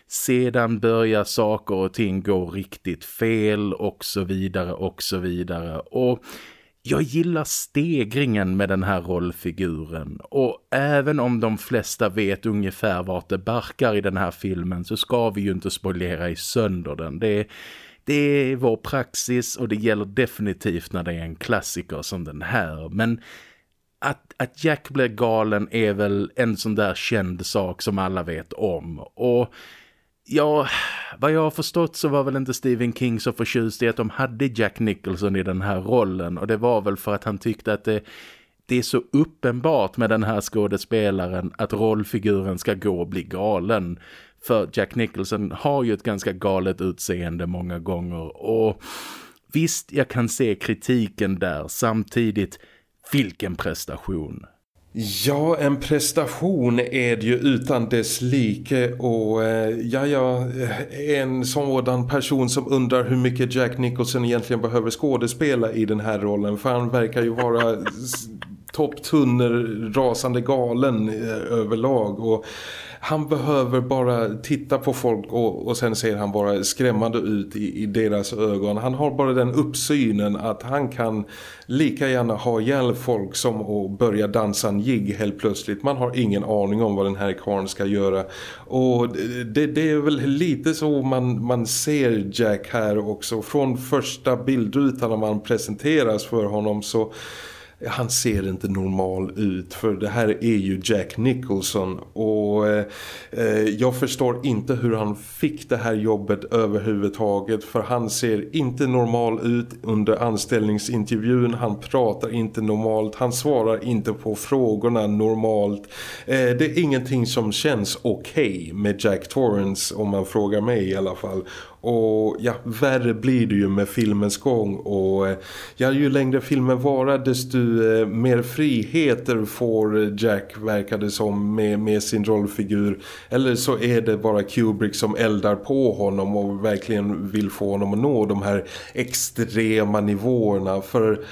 sedan börjar saker och ting gå riktigt fel och så vidare och så vidare. Och jag gillar stegringen med den här rollfiguren och även om de flesta vet ungefär vart det barkar i den här filmen så ska vi ju inte spoilera i sönder den. Det är, det är vår praxis och det gäller definitivt när det är en klassiker som den här. Men att, att Jack blir galen är väl en sån där känd sak som alla vet om och Ja, vad jag har förstått så var väl inte Stephen King så förtjust i att de hade Jack Nicholson i den här rollen och det var väl för att han tyckte att det, det är så uppenbart med den här skådespelaren att rollfiguren ska gå och bli galen. För Jack Nicholson har ju ett ganska galet utseende många gånger och visst jag kan se kritiken där samtidigt vilken prestation. Ja, en prestation är det ju utan dess like och eh, ja, ja, eh, en sådan person som undrar hur mycket Jack Nicholson egentligen behöver skådespela i den här rollen. För han verkar ju vara topptunner rasande galen eh, överlag och han behöver bara titta på folk och, och sen ser han bara skrämmande ut i, i, deras ögon. Han har bara den uppsynen att han kan lika gärna ha ihjäl folk som att börja dansa en jigg helt plötsligt. Man har ingen aning om vad den här karn ska göra. Och det, det, är väl lite så man, man ser Jack här också. Från första bildrutan när man presenteras för honom så han ser inte normal ut för det här är ju Jack Nicholson. Och eh, eh, jag förstår inte hur han fick det här jobbet överhuvudtaget för han ser inte normal ut under anställningsintervjun, han pratar inte normalt, han svarar inte på frågorna normalt. Eh, det är ingenting som känns okej okay med Jack Torrance om man frågar mig i alla fall och ja, värre blir det ju med filmens gång och eh, ja, ju längre filmen varar desto eh, mer friheter får Jack verkade som med, med sin rollfigur. Eller så är det bara Kubrick som eldar på honom och verkligen vill få honom att nå de här extrema nivåerna. För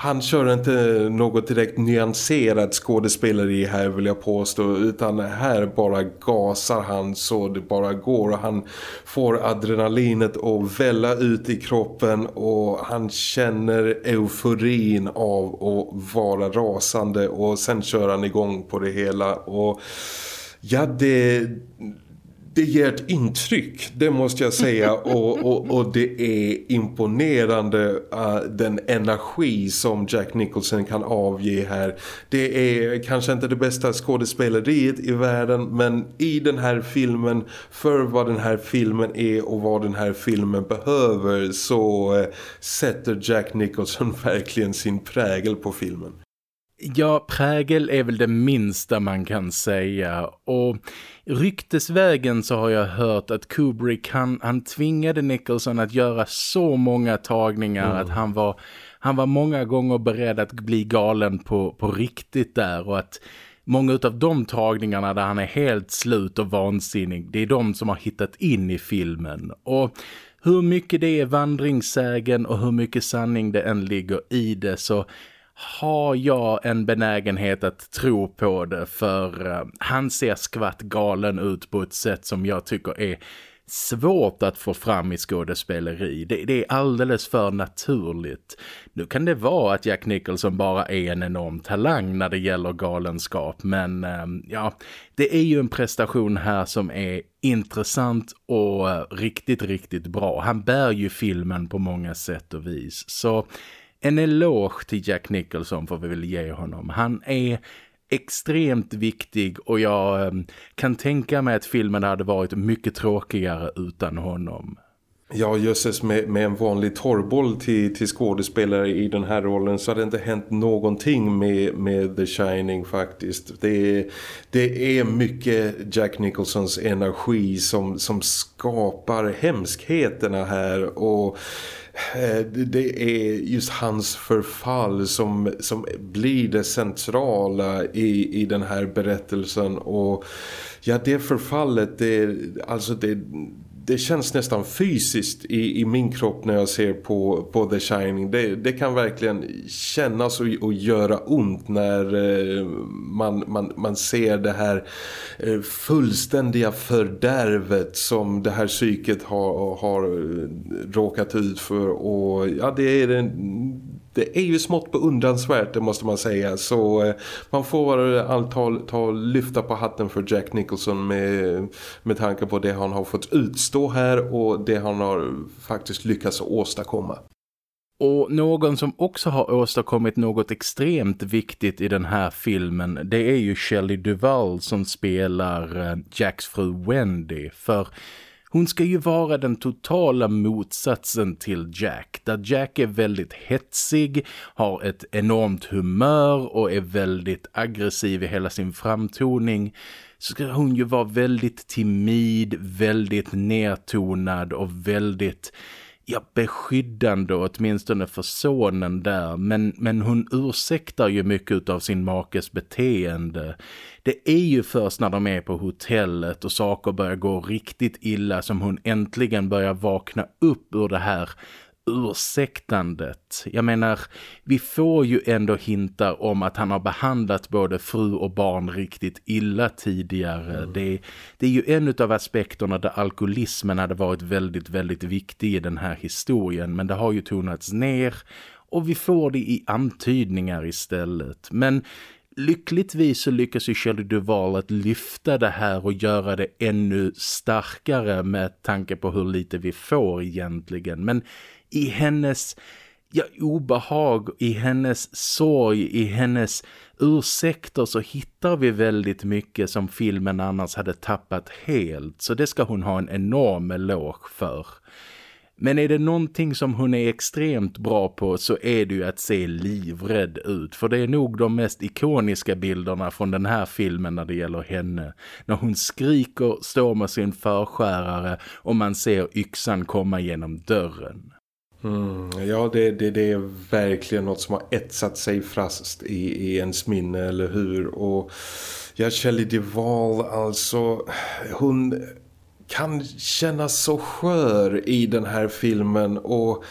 han kör inte något direkt nyanserat skådespeleri här vill jag påstå utan här bara gasar han så det bara går. Och han får adrenalinet att välla ut i kroppen och han känner euforin av att vara rasande och sen kör han igång på det hela. Och ja det det ger ett intryck, det måste jag säga *laughs* och, och, och det är imponerande uh, den energi som Jack Nicholson kan avge här. Det är kanske inte det bästa skådespeleriet i världen men i den här filmen för vad den här filmen är och vad den här filmen behöver så uh, sätter Jack Nicholson *laughs* verkligen sin prägel på filmen. Ja, prägel är väl det minsta man kan säga. Och ryktesvägen så har jag hört att Kubrick han, han tvingade Nicholson att göra så många tagningar mm. att han var, han var många gånger beredd att bli galen på, på riktigt där. Och att många av de tagningarna där han är helt slut och vansinnig det är de som har hittat in i filmen. Och hur mycket det är vandringssägen och hur mycket sanning det än ligger i det så har jag en benägenhet att tro på det för uh, han ser skvatt galen ut på ett sätt som jag tycker är svårt att få fram i skådespeleri. Det, det, är alldeles för naturligt. Nu kan det vara att Jack Nicholson bara är en enorm talang när det gäller galenskap. Men ehm, ja, det är ju en prestation här som är intressant och eh, riktigt, riktigt bra. Han bär ju filmen på många sätt och vis. Så en eloge till Jack Nicholson får vi väl ge honom. Han är extremt viktig och jag eh, kan tänka mig att filmen hade varit mycket tråkigare utan honom. Ja, jösses med, med en vanlig torrboll till, till skådespelare i den här rollen så har det inte hänt någonting med, med The Shining faktiskt. Det är, det är mycket Jack Nicholsons energi som, som skapar hemskheterna här och eh, det är just hans förfall som, som blir det centrala i, i den här berättelsen och ja det förfallet det, alltså det, det känns nästan fysiskt i, i min kropp när jag ser på, på The Shining. Det, det kan verkligen kännas och, och göra ont när eh, man, man, man ser det här eh, fullständiga fördärvet som det här psyket har, har råkat ut för. Och ja, det är en det är ju smått beundransvärt det måste man säga så eh, man får allt ta, ta lyfta på hatten för Jack Nicholson med, med tanke på det han har fått utstå här och det han har faktiskt lyckats åstadkomma. Och någon som också har åstadkommit något extremt viktigt i den här filmen det är ju Shelley Duvall som spelar eh, Jacks fru Wendy för hon ska ju vara den totala motsatsen till Jack. Där Jack är väldigt hetsig, har ett enormt humör och är väldigt aggressiv i hela sin framtoning. Så ska hon ju vara väldigt timid, väldigt nedtonad och väldigt ja, beskyddande åtminstone för sonen där. Men, men hon ursäktar ju mycket av sin makes beteende. Det är ju först när de är på hotellet och saker börjar gå riktigt illa som hon äntligen börjar vakna upp ur det här ursäktandet. Jag menar, vi får ju ändå hintar om att han har behandlat både fru och barn riktigt illa tidigare. Mm. Det, det, är ju en av aspekterna där alkoholismen hade varit väldigt, väldigt viktig i den här historien. Men det har ju tonats ner och vi får det i antydningar istället. Men lyckligtvis så lyckas ju Shelley Duvall att lyfta det här och göra det ännu starkare med tanke på hur lite vi får egentligen. Men i hennes ja, obehag, i hennes sorg, i hennes ursäkter så hittar vi väldigt mycket som filmen annars hade tappat helt. Så det ska hon ha en enorm eloge för. Men är det någonting som hon är extremt bra på så är det ju att se livrädd ut. För det är nog de mest ikoniska bilderna från den här filmen när det gäller henne. När hon skriker, står med sin förskärare och man ser yxan komma genom dörren. Mm, ja, det, det, det, är verkligen något som har etsat sig fast i, i ens minne, eller hur? Och ja, Shelley Duvall, alltså, hon kan kännas så skör i den här filmen och...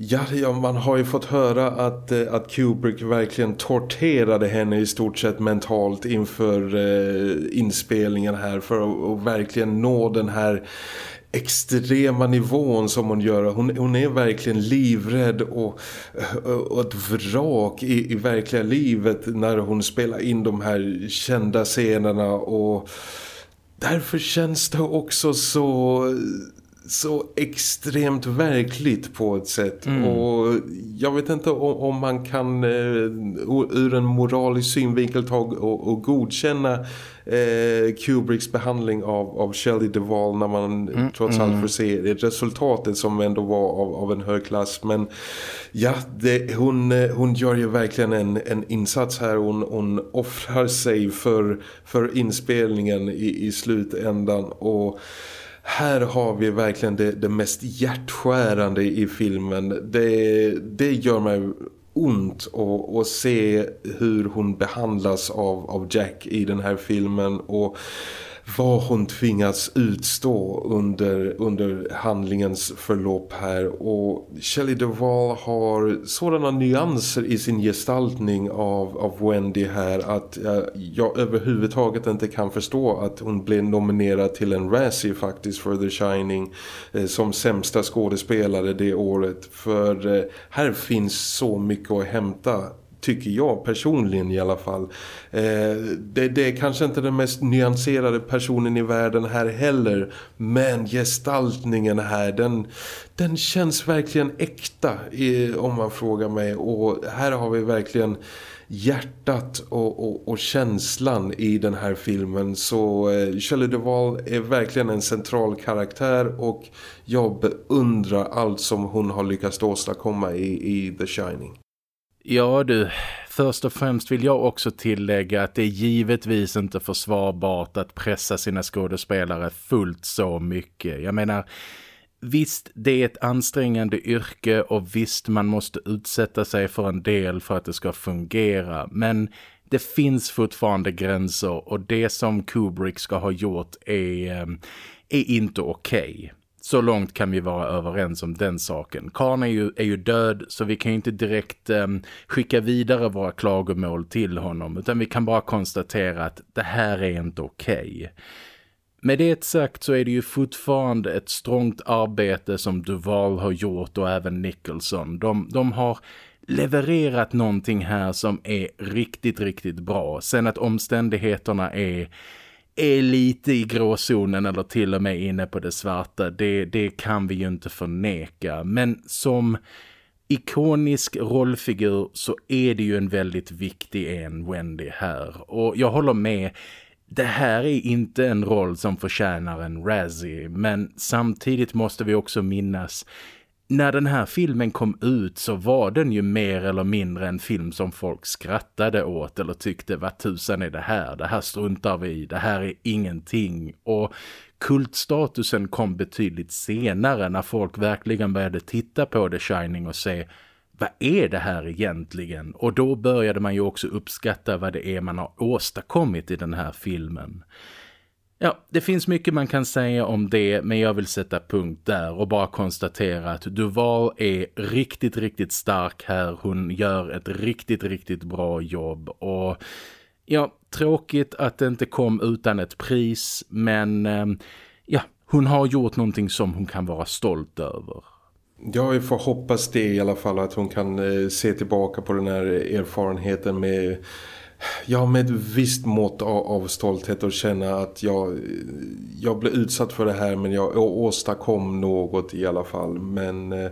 Ja, ja, man har ju fått höra att, eh, att Kubrick verkligen torterade henne i stort sett mentalt inför eh, inspelningen här för att verkligen nå den här extrema nivån som hon gör. Hon, hon är verkligen livrädd och, och ett vrak i, i verkliga livet när hon spelar in de här kända scenerna och därför känns det också så så extremt verkligt på ett sätt. Mm. Och jag vet inte om, om man kan eh, ur en moralisk synvinkel ta och, och godkänna eh, Kubricks behandling av, av Shelley Duvall när man mm. trots allt mm. får se resultatet som ändå var av, av en hög klass. Men ja, det, hon, eh, hon gör ju verkligen en, en insats här. Hon, hon offrar sig för, för inspelningen i, i slutändan och här har vi verkligen det, det mest hjärtskärande i filmen. Det, det gör mig ont att se hur hon behandlas av, av Jack i den här filmen och vad hon tvingas utstå under, under handlingens förlopp här. Och Shelley Duvall har sådana nyanser i sin gestaltning av, av Wendy här att jag, jag överhuvudtaget inte kan förstå att hon blev nominerad till en Razzie faktiskt för The Shining eh, som sämsta skådespelare det året. För eh, här finns så mycket att hämta tycker jag personligen i alla fall. Eh, det, det, är kanske inte den mest nyanserade personen i världen här heller. Men gestaltningen här, den, den känns verkligen äkta i, om man frågar mig. Och här har vi verkligen hjärtat och, och, och, känslan i den här filmen så eh, Shelley Duvall är verkligen en central karaktär och jag beundrar allt som hon har lyckats åstadkomma i, i The Shining. Ja du, först och främst vill jag också tillägga att det är givetvis inte försvarbart att pressa sina skådespelare fullt så mycket. Jag menar, visst det är ett ansträngande yrke och visst man måste utsätta sig för en del för att det ska fungera. Men det finns fortfarande gränser och det som Kubrick ska ha gjort är, eh, är inte okej. Okay. Så långt kan vi vara överens om den saken. Karn är ju, är ju död så vi kan ju inte direkt eh, skicka vidare våra klagomål till honom utan vi kan bara konstatera att det här är inte okej. Okay. Med det sagt så är det ju fortfarande ett strångt arbete som Duval har gjort och även Nicholson. De, de har levererat någonting här som är riktigt, riktigt bra. Sen att omständigheterna är är lite i gråzonen eller till och med inne på det svarta. Det, det kan vi ju inte förneka. Men som ikonisk rollfigur så är det ju en väldigt viktig en Wendy här. Och jag håller med, det här är inte en roll som förtjänar en Razzie. Men samtidigt måste vi också minnas när den här filmen kom ut så var den ju mer eller mindre en film som folk skrattade åt eller tyckte vad tusan är det här? Det här struntar vi i, det här är ingenting. Och kultstatusen kom betydligt senare när folk verkligen började titta på The Shining och se vad är det här egentligen? Och då började man ju också uppskatta vad det är man har åstadkommit i den här filmen. Ja, det finns mycket man kan säga om det men jag vill sätta punkt där och bara konstatera att Duval är riktigt, riktigt stark här. Hon gör ett riktigt, riktigt bra jobb och ja, tråkigt att det inte kom utan ett pris men ehm, ja, hon har gjort någonting som hon kan vara stolt över. Ja, får hoppas det i alla fall att hon kan eh, se tillbaka på den här erfarenheten med ja, med ett visst mått av, av, stolthet och känna att jag, jag blev utsatt för det här men jag åstadkom något i alla fall. Men eh,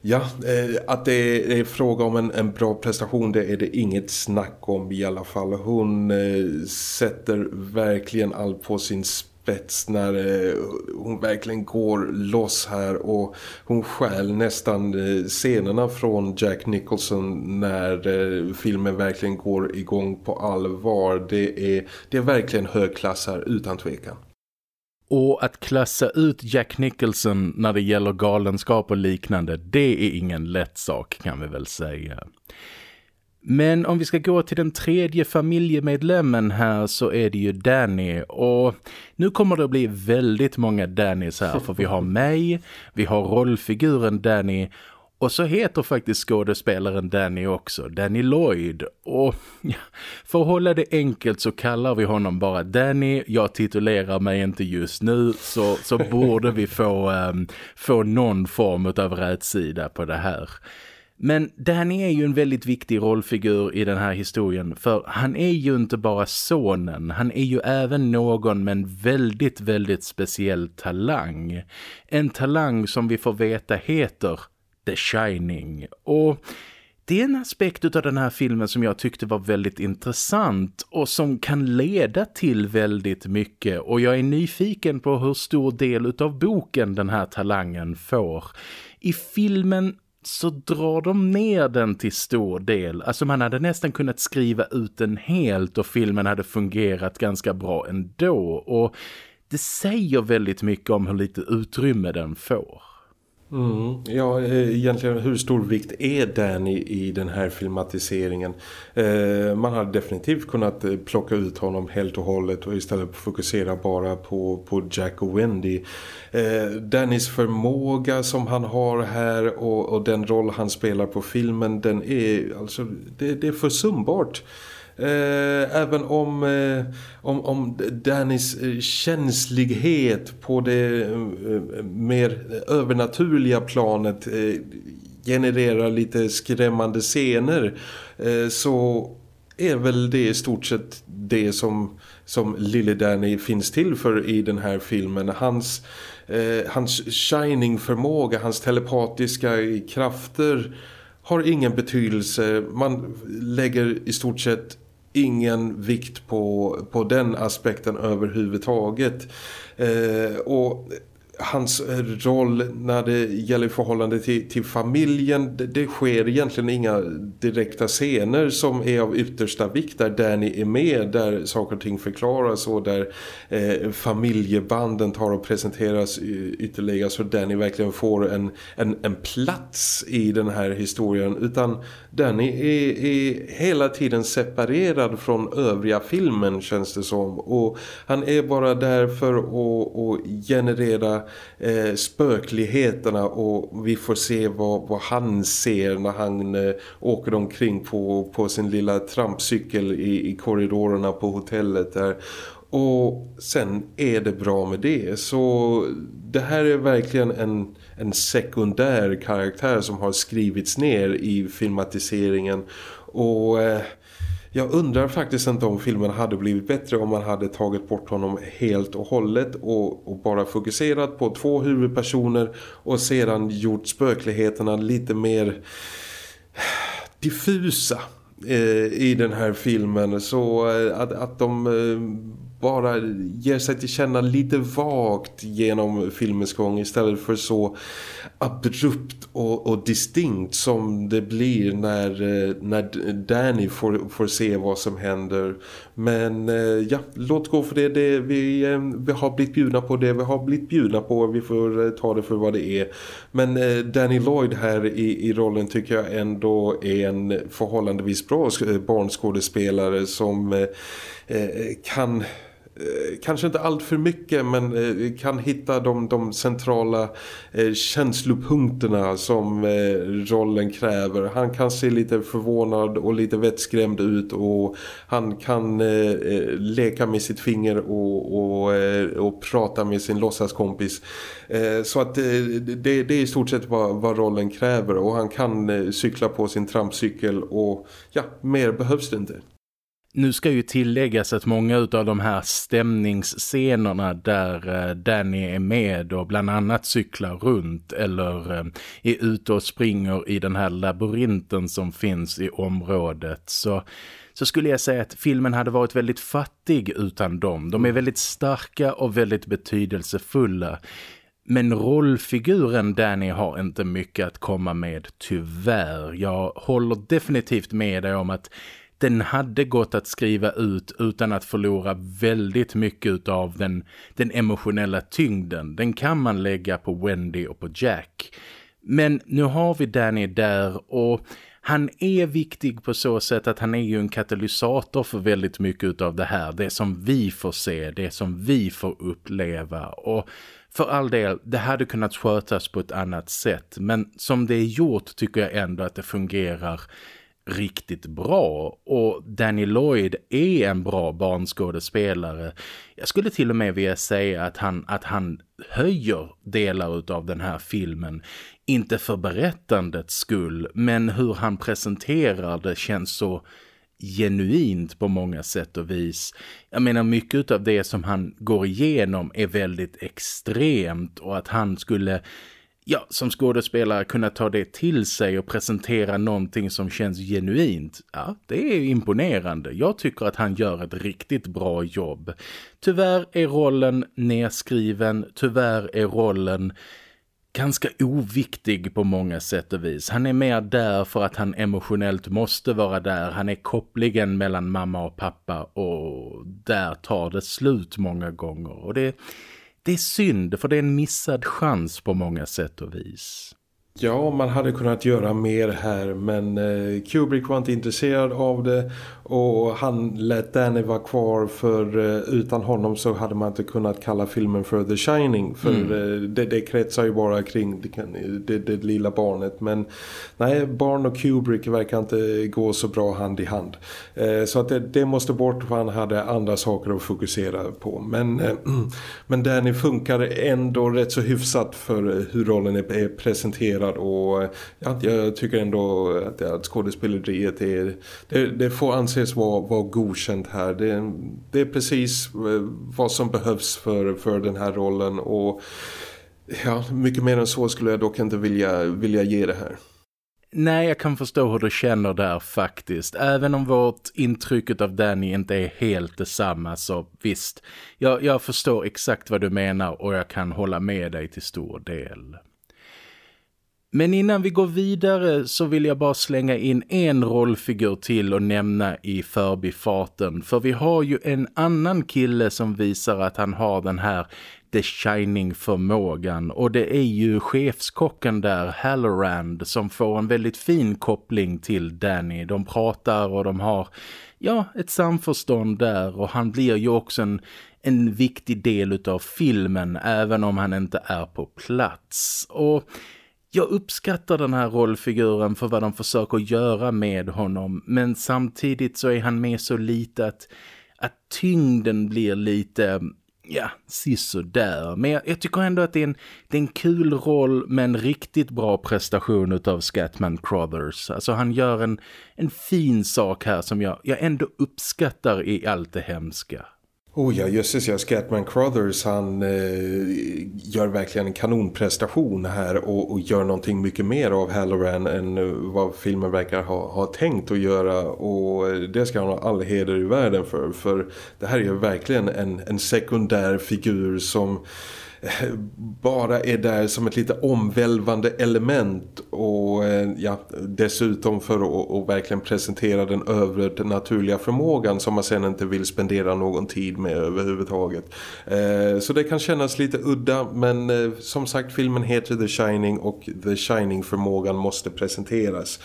ja, eh, att det är fråga om en, en bra prestation det är det inget snack om i alla fall. Hon eh, sätter verkligen allt på sin spel spets när eh, hon verkligen går loss här och hon skäl nästan eh, scenerna från Jack Nicholson när eh, filmen verkligen går igång på allvar. Det är, det är verkligen högklass här utan tvekan. Och att klassa ut Jack Nicholson när det gäller galenskap och liknande, det är ingen lätt sak kan vi väl säga. Men om vi ska gå till den tredje familjemedlemmen här så är det ju Danny och nu kommer det att bli väldigt många Dannys här för vi har mig, vi har rollfiguren Danny och så heter faktiskt skådespelaren Danny också, Danny Lloyd. Och för att hålla det enkelt så kallar vi honom bara Danny. Jag titulerar mig inte just nu så, så borde vi få, um, få någon form av rätsida på det här. Men Danny är ju en väldigt viktig rollfigur i den här historien för han är ju inte bara sonen, han är ju även någon med en väldigt, väldigt speciell talang. En talang som vi får veta heter The Shining och det är en aspekt av den här filmen som jag tyckte var väldigt intressant och som kan leda till väldigt mycket och jag är nyfiken på hur stor del av boken den här talangen får. I filmen så drar de ner den till stor del. Alltså man hade nästan kunnat skriva ut den helt och filmen hade fungerat ganska bra ändå. Och det säger väldigt mycket om hur lite utrymme den får. Mm. Ja, eh, egentligen hur stor vikt är Danny i den här filmatiseringen? Eh, man hade definitivt kunnat eh, plocka ut honom helt och hållet och istället fokusera bara på, på Jack och Wendy. Eh, Dannys förmåga som han har här och, och den roll han spelar på filmen, den är alltså, det, det är försumbart. Eh, även om, eh, om, om Dannys eh, känslighet på det eh, eh, mer övernaturliga planet eh, genererar lite skrämmande scener eh, så är väl det i stort sett det som, som Lille Danny finns till för i den här filmen. Hans, hans shining-förmåga, hans telepatiska krafter har ingen betydelse. Man lägger i stort sett ingen vikt på, på den aspekten överhuvudtaget. Eh, och hans roll när det gäller förhållande till, till familjen det, det, sker egentligen inga direkta scener som är av yttersta vikt där Danny är med där saker och ting förklaras och där eh, familjebanden tar och presenteras ytterligare så Danny verkligen får en, en, en plats i den här historien utan Danny är, är hela tiden separerad från övriga filmen känns det som och han är bara där för att, att generera eh, spökligheterna och vi får se vad, vad han ser när han eh, åker omkring på, på sin lilla trampcykel i, i korridorerna på hotellet där. Och sen är det bra med det. Så det här är verkligen en, en sekundär karaktär som har skrivits ner i filmatiseringen. Och eh, jag undrar faktiskt inte om filmen hade blivit bättre om man hade tagit bort honom helt och hållet och, och bara fokuserat på två huvudpersoner och sedan gjort spökligheterna lite mer diffusa eh, i den här filmen så eh, att, att de eh, bara ger sig till känna lite vagt genom filmens gång istället för så abrupt och, och distinkt som det blir när, eh, när Danny får, får se vad som händer. Men eh, ja, låt gå för det. det vi, eh, vi har blivit bjudna på det vi har blivit bjudna på. Vi får ta det för vad det är. Men Danny Lloyd här i, i rollen tycker jag ändå är en förhållandevis bra barnskådespelare som kan Eh, kanske inte allt för mycket men eh, kan hitta de, de centrala eh, känslopunkterna som eh, rollen kräver. Han kan se lite förvånad och lite vettskrämd ut och han kan leka med sitt finger och, och, och prata med sin låtsaskompis. Så att det, det är i stort sett vad, vad rollen kräver och han kan cykla på sin trampcykel och ja, mer behövs det inte. Nu ska ju tilläggas att många av de här stämningsscenerna där eh, Danny är med och bland annat cyklar runt eller eh, är ute och springer i den här labyrinten som finns i området så, så skulle jag säga att filmen hade varit väldigt fattig utan dem. De är väldigt starka och väldigt betydelsefulla. Men rollfiguren Danny har inte mycket att komma med, tyvärr. Jag håller definitivt med dig om att den hade gått att skriva ut utan att förlora väldigt mycket av den, den emotionella tyngden. Den kan man lägga på Wendy och på Jack. Men nu har vi Danny där och han är viktig på så sätt att han är ju en katalysator för väldigt mycket av det här. Det som vi får se, det som vi får uppleva och för all del, det hade kunnat skötas på ett annat sätt men som det är gjort tycker jag ändå att det fungerar riktigt bra och Danny Lloyd är en bra barnskådespelare. Jag skulle till och med vilja säga att han, att han höjer delar av den här filmen. Inte för berättandets skull men hur han presenterar det känns så genuint på många sätt och vis. Jag menar mycket av det som han går igenom är väldigt extremt och att han skulle ja, som skådespelare kunna ta det till sig och presentera någonting som känns genuint. Ja, det är imponerande. Jag tycker att han gör ett riktigt bra jobb. Tyvärr är rollen nedskriven, tyvärr är rollen ganska oviktig på många sätt och vis. Han är mer där för att han emotionellt måste vara där. Han är kopplingen mellan mamma och pappa och där tar det slut många gånger. Och det, det är synd för det är en missad chans på många sätt och vis. Ja, man hade kunnat göra mer här men eh, Kubrick var inte intresserad av det och han lät Danny vara kvar för uh, utan honom så hade man inte kunnat kalla filmen för The Shining. För mm. uh, det, det kretsar ju bara kring det, det, det, lilla barnet. Men nej, barn och Kubrick verkar inte gå så bra hand i hand. Så att det, måste bort för han hade andra saker att fokusera på. Men, *clears throat* men Danny funkar ändå rätt så hyfsat för hur rollen är, är presenterad. Och ja, jag tycker ändå att, att skådespeleriet är, det, det får anses vara, vara godkänt här. Det, det är precis eh, vad som behövs för, för den här rollen och ja, mycket mer än så skulle jag dock inte vilja, vilja ge det här. Nej, jag kan förstå hur du känner där faktiskt. Även om vårt intryck av Danny inte är helt detsamma så visst, jag, jag förstår exakt vad du menar och jag kan hålla med dig till stor del. Men innan vi går vidare så vill jag bara slänga in en rollfigur till och nämna i förbifarten. För vi har ju en annan kille som visar att han har den här The Shining-förmågan. Och det är ju chefskocken där, Halloran, som får en väldigt fin koppling till Danny. De pratar och de har ja, ett samförstånd där och han blir ju också en, en viktig del av filmen även om han inte är på plats. Och jag uppskattar den här rollfiguren för vad de försöker göra med honom men samtidigt så är han med så lite att, att tyngden blir lite, ja, där. Men jag, jag, tycker ändå att det är, en, det är en kul roll med en riktigt bra prestation av Scatman Crothers. Alltså han gör en, en fin sak här som jag, jag ändå uppskattar i allt det hemska. Oh ja, jösses ja, Scatman Crothers han eh, gör verkligen en kanonprestation här och, och, gör någonting mycket mer av Halloran än eh, vad filmen verkar ha, ha tänkt att göra. Och eh, det ska han ha all heder i världen för för det här är ju verkligen en, en sekundär figur som *laughs* bara är där som ett lite omvälvande element och eh, ja, dessutom för att, att verkligen presentera den övre naturliga förmågan som man sen inte vill spendera någon tid med överhuvudtaget. Eh, så det kan kännas lite udda men eh, som sagt filmen heter The Shining och The Shining-förmågan måste presenteras.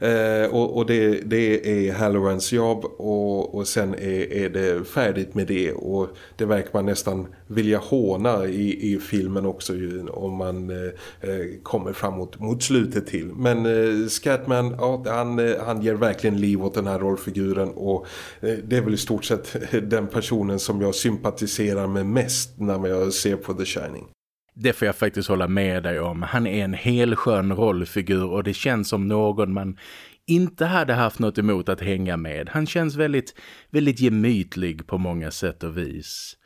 Eh, och, och det, det, är Hallorans jobb och, och sen är, är, det färdigt med det och det verkar man nästan vilja håna i, i filmen också ju, om man eh, eh kommer framåt mot slutet till. Men eh, Scatman, ja, han, eh, han ger verkligen liv åt den här rollfiguren och eh, det är väl i stort sett *laughs* den personen som jag sympatiserar med mest när jag ser på The Shining. Det får jag faktiskt hålla med dig om. Han är en helskön rollfigur och det känns som någon man inte hade haft något emot att hänga med. Han känns väldigt, väldigt gemytlig på många sätt och vis.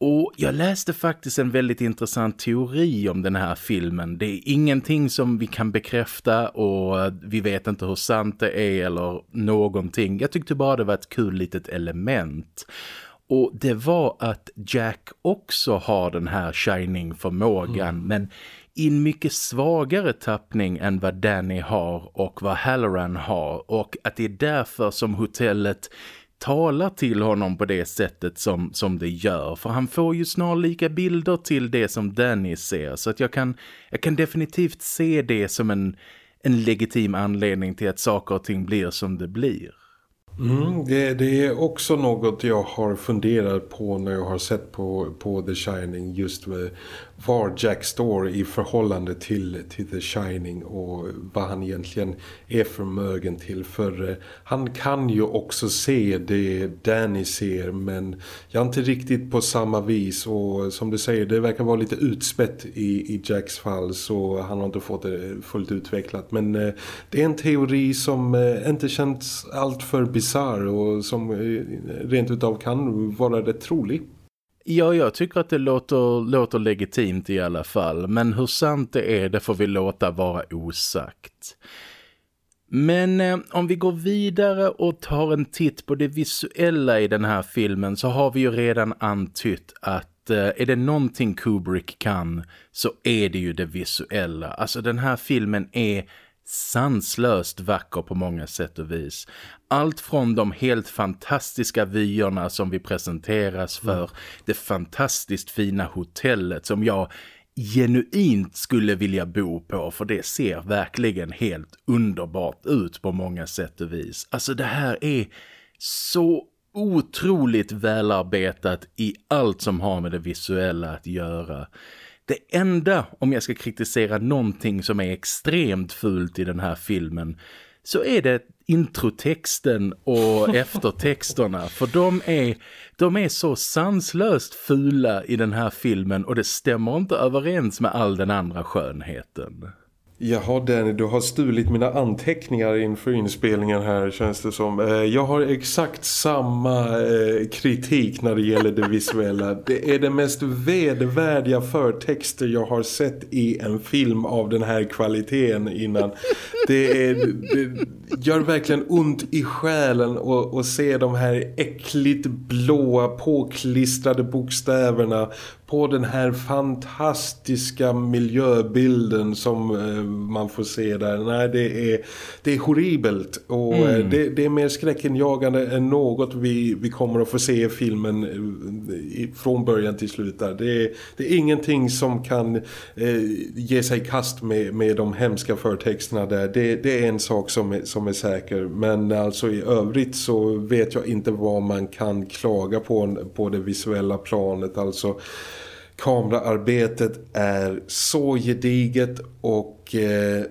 Och jag läste faktiskt en väldigt intressant teori om den här filmen. Det är ingenting som vi kan bekräfta och vi vet inte hur sant det är eller någonting. Jag tyckte bara det var ett kul litet element. Och det var att Jack också har den här shining-förmågan mm. men i en mycket svagare tappning än vad Danny har och vad Halloran har och att det är därför som hotellet talar till honom på det sättet som, som det gör. För han får ju snarlika bilder till det som Danny ser så att jag kan, jag kan definitivt se det som en, en legitim anledning till att saker och ting blir som det blir. Mm, det, det, är också något jag har funderat på när jag har sett på, på The Shining just var Jack står i förhållande till, till The Shining och vad han egentligen är förmögen till. För eh, han kan ju också se det Danny ser men jag är inte riktigt på samma vis. Och som du säger det verkar vara lite utspätt i, i Jacks fall så han har inte fått det fullt utvecklat. Men eh, det är en teori som eh, inte känns allt för bizarr och som eh, rent utav kan vara rätt trolig. Ja, jag tycker att det låter, låter legitimt i alla fall. Men hur sant det är, det får vi låta vara osagt. Men eh, om vi går vidare och tar en titt på det visuella i den här filmen så har vi ju redan antytt att eh, är det någonting Kubrick kan så är det ju det visuella. Alltså den här filmen är sanslöst vacker på många sätt och vis. Allt från de helt fantastiska vyerna som vi presenteras för, mm. det fantastiskt fina hotellet som jag genuint skulle vilja bo på för det ser verkligen helt underbart ut på många sätt och vis. Alltså det här är så otroligt välarbetat i allt som har med det visuella att göra. Det enda, om jag ska kritisera någonting som är extremt fult i den här filmen, så är det introtexten och *laughs* eftertexterna. För de är, de är så sanslöst fula i den här filmen och det stämmer inte överens med all den andra skönheten. Jaha Danny, du har stulit mina anteckningar inför inspelningen här känns det som. Eh, jag har exakt samma eh, kritik när det gäller det visuella. Det är det mest vedervärdiga förtexter jag har sett i en film av den här kvaliteten innan. Det, är, det gör verkligen ont i själen att, att se de här äckligt blåa påklistrade bokstäverna på den här fantastiska miljöbilden som eh, man får se där. Nej, det är, det är horribelt och eh, mm. det, det, är mer skräckenjagande än något vi, vi kommer att få se i filmen eh, från början till slut. Där. Det, är, det är ingenting som kan eh, ge sig kast med, med de hemska förtexterna där. Det, det är en sak som är, som är säker. Men alltså i övrigt så vet jag inte vad man kan klaga på på det visuella planet. Alltså kameraarbetet är så gediget och eh,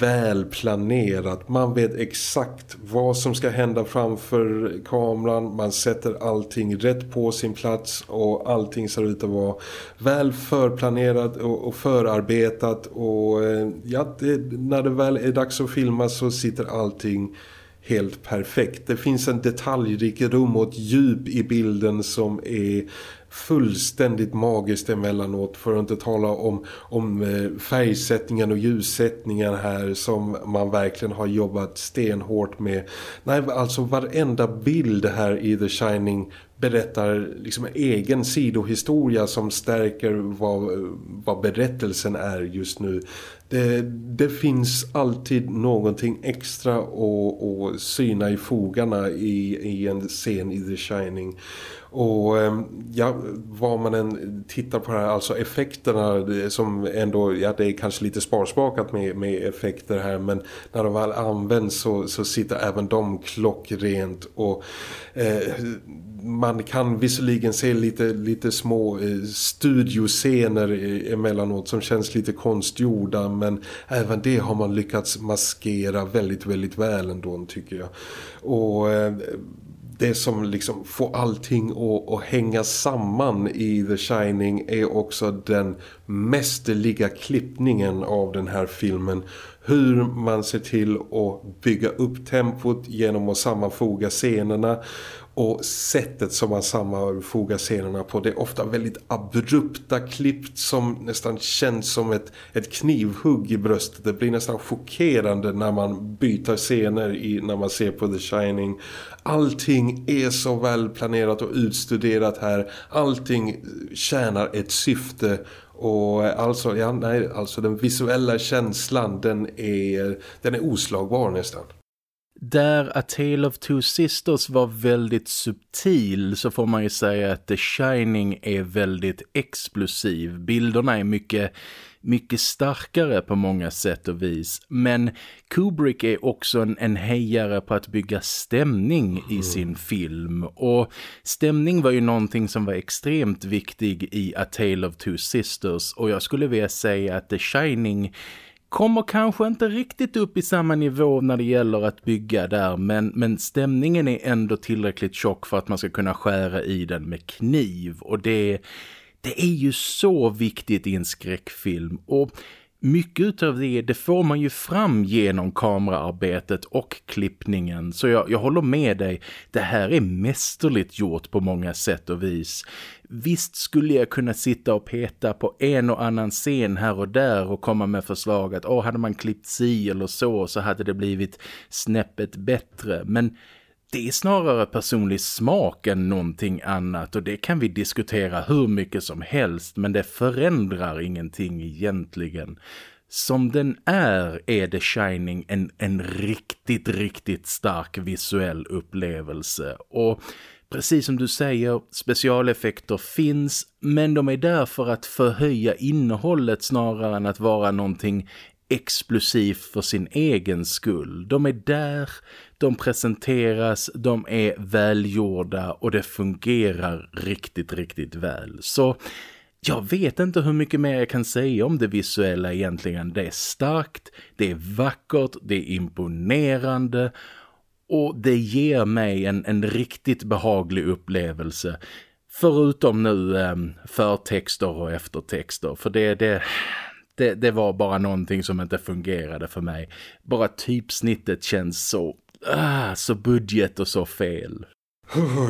välplanerat. Man vet exakt vad som ska hända framför kameran. Man sätter allting rätt på sin plats och allting ser ut att vara väl förplanerat och, och förarbetat. Och eh, ja, det, när det väl är dags att filma så sitter allting helt perfekt. Det finns en detaljrikedom och ett djup i bilden som är fullständigt magiskt emellanåt för att inte tala om, om eh, färgsättningen och ljussättningen här som man verkligen har jobbat stenhårt med. Nej, alltså varenda bild här i The Shining berättar liksom egen sidohistoria som stärker vad, vad berättelsen är just nu. Det, det finns alltid någonting extra att syna i fogarna i, i en scen i The Shining. Och ehm, ja, vad man än tittar på här, alltså effekterna som ändå, ja det är kanske lite sparsmakat med, med effekter här men när de väl används så, så sitter även de klockrent och eh, man kan visserligen se lite, lite små eh, studioscener emellanåt som känns lite konstgjorda men även det har man lyckats maskera väldigt, väldigt väl ändå tycker jag. Och eh, det som liksom får allting att, att, hänga samman i The Shining är också den mästerliga klippningen av den här filmen. Hur man ser till att bygga upp tempot genom att sammanfoga scenerna och sättet som man sammanfogar scenerna på det är ofta väldigt abrupta klippt som nästan känns som ett, ett knivhugg i bröstet. Det blir nästan chockerande när man byter scener i, när man ser på The Shining. Allting är så väl planerat och utstuderat här. Allting tjänar ett syfte och alltså, ja, nej, alltså den visuella känslan den är, den är oslagbar nästan. Där A Tale of Two Sisters var väldigt subtil så får man ju säga att The Shining är väldigt explosiv. Bilderna är mycket mycket starkare på många sätt och vis. Men Kubrick är också en, en hejare på att bygga stämning i mm. sin film. Och stämning var ju någonting som var extremt viktig i A Tale of Two Sisters. Och jag skulle vilja säga att The Shining kommer kanske inte riktigt upp i samma nivå när det gäller att bygga där men, men stämningen är ändå tillräckligt tjock för att man ska kunna skära i den med kniv. Och det det är ju så viktigt i en skräckfilm. Och mycket av det, det får man ju fram genom kameraarbetet och klippningen. Så jag, jag håller med dig, det här är mästerligt gjort på många sätt och vis. Visst skulle jag kunna sitta och peta på en och annan scen här och där och komma med förslag att åh, hade man klippt si eller så så hade det blivit snäppet bättre. Men det är snarare personlig smak än någonting annat och det kan vi diskutera hur mycket som helst men det förändrar ingenting egentligen. Som den är är The Shining en, en riktigt, riktigt stark visuell upplevelse och precis som du säger, specialeffekter finns men de är där för att förhöja innehållet snarare än att vara någonting explosivt för sin egen skull. De är där, de presenteras, de är välgjorda och det fungerar riktigt, riktigt väl. Så jag vet inte hur mycket mer jag kan säga om det visuella egentligen. Det är starkt, det är vackert, det är imponerande och det ger mig en, en riktigt behaglig upplevelse. Förutom nu eh, förtexter och eftertexter. För det, det, det, det var bara någonting som inte fungerade för mig. Bara typsnittet känns så, ah, så budget och så fel.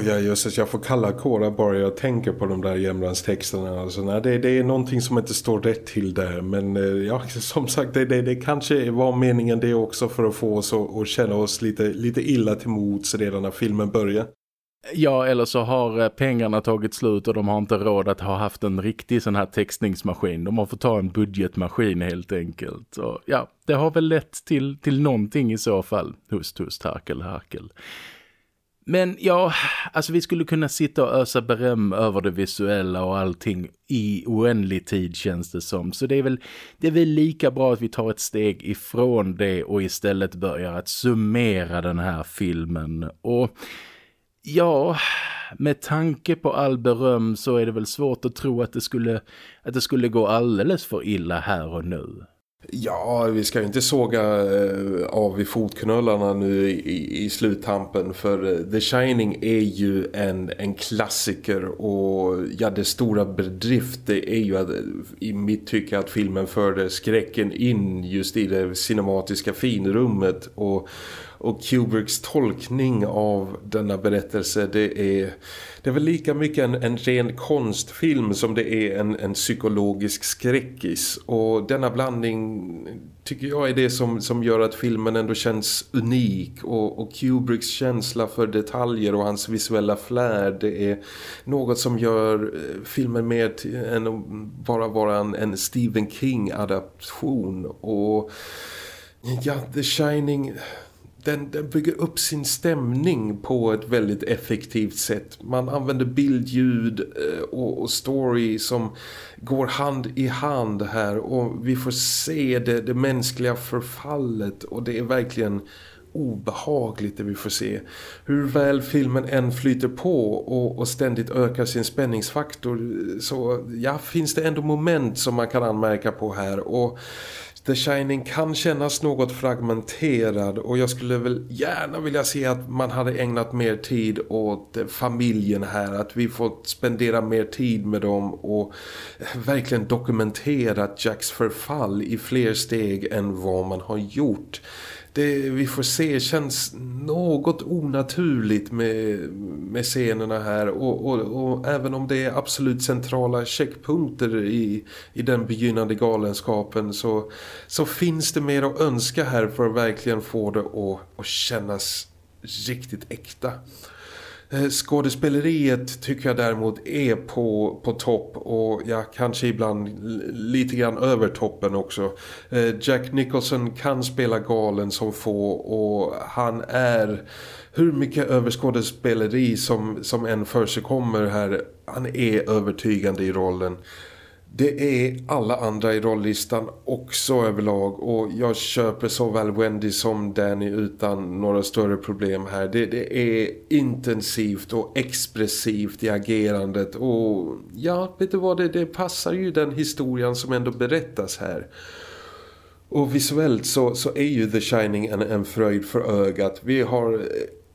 Ja just det, jag får kalla kåra bara jag tänker på de där jämlandstexterna. Alltså, nej, det, det är någonting som inte står rätt till där. Men eh, ja, *laughs* som sagt, det, det, det kanske var meningen det också för att få oss att, att känna oss lite, lite illa till mots redan när filmen börjar. Ja, eller så har eh, pengarna tagit slut och de har inte råd att ha haft en riktig sån här textningsmaskin. De har fått ta en budgetmaskin helt enkelt. Och ja, det har väl lett till, till någonting i så fall. Hust, hust, harkel, harkel. Men ja, alltså vi skulle kunna sitta och ösa beröm över det visuella och allting i oändlig tid känns det som. Så det är väl, det är väl lika bra att vi tar ett steg ifrån det och istället börjar att summera den här filmen. Och Ja, med tanke på all beröm så är det väl svårt att tro att det skulle, att det skulle gå alldeles för illa här och nu. Ja, vi ska ju inte såga eh, av i fotknölarna nu i, i sluttampen för eh, The Shining är ju en, en klassiker och ja, det stora bedrift det är ju att, i mitt tycke att filmen förde skräcken in just i det cinematiska finrummet och och Kubricks tolkning av denna berättelse det är, det är väl lika mycket en, en ren konstfilm som det är en, en psykologisk skräckis. Och denna blandning tycker jag är det som, som gör att filmen ändå känns unik. Och, och Kubricks känsla för detaljer och hans visuella flär det är något som gör eh, filmen mer till, än att bara vara en, en Stephen King-adaption. Och ja, The Shining den, den, bygger upp sin stämning på ett väldigt effektivt sätt. Man använder bildljud eh, och, och, story som går hand i hand här och vi får se det, det mänskliga förfallet och det är verkligen obehagligt det vi får se. Hur väl filmen än flyter på och, och, ständigt ökar sin spänningsfaktor så ja, finns det ändå moment som man kan anmärka på här och The Shining kan kännas något fragmenterad och jag skulle väl gärna vilja se att man hade ägnat mer tid åt familjen här. Att vi fått spendera mer tid med dem och verkligen dokumenterat Jacks förfall i fler steg än vad man har gjort det vi får se känns något onaturligt med, med scenerna här och, och, och, även om det är absolut centrala checkpunkter i, i den begynnande galenskapen så, så finns det mer att önska här för att verkligen få det att, att kännas riktigt äkta. Eh, skådespeleriet tycker jag däremot är på, på topp och ja, kanske ibland lite grann över toppen också. Eh, Jack Nicholson kan spela galen som få och han är hur mycket överskådespeleri som, som än för sig kommer här, han är övertygande i rollen. Det är alla andra i rolllistan också överlag och jag köper såväl Wendy som Danny utan några större problem här. Det, det, är intensivt och expressivt i agerandet och ja, vet du vad, det, det passar ju den historien som ändå berättas här. Och visuellt så, så är ju The Shining en, en fröjd för ögat. Vi har eh,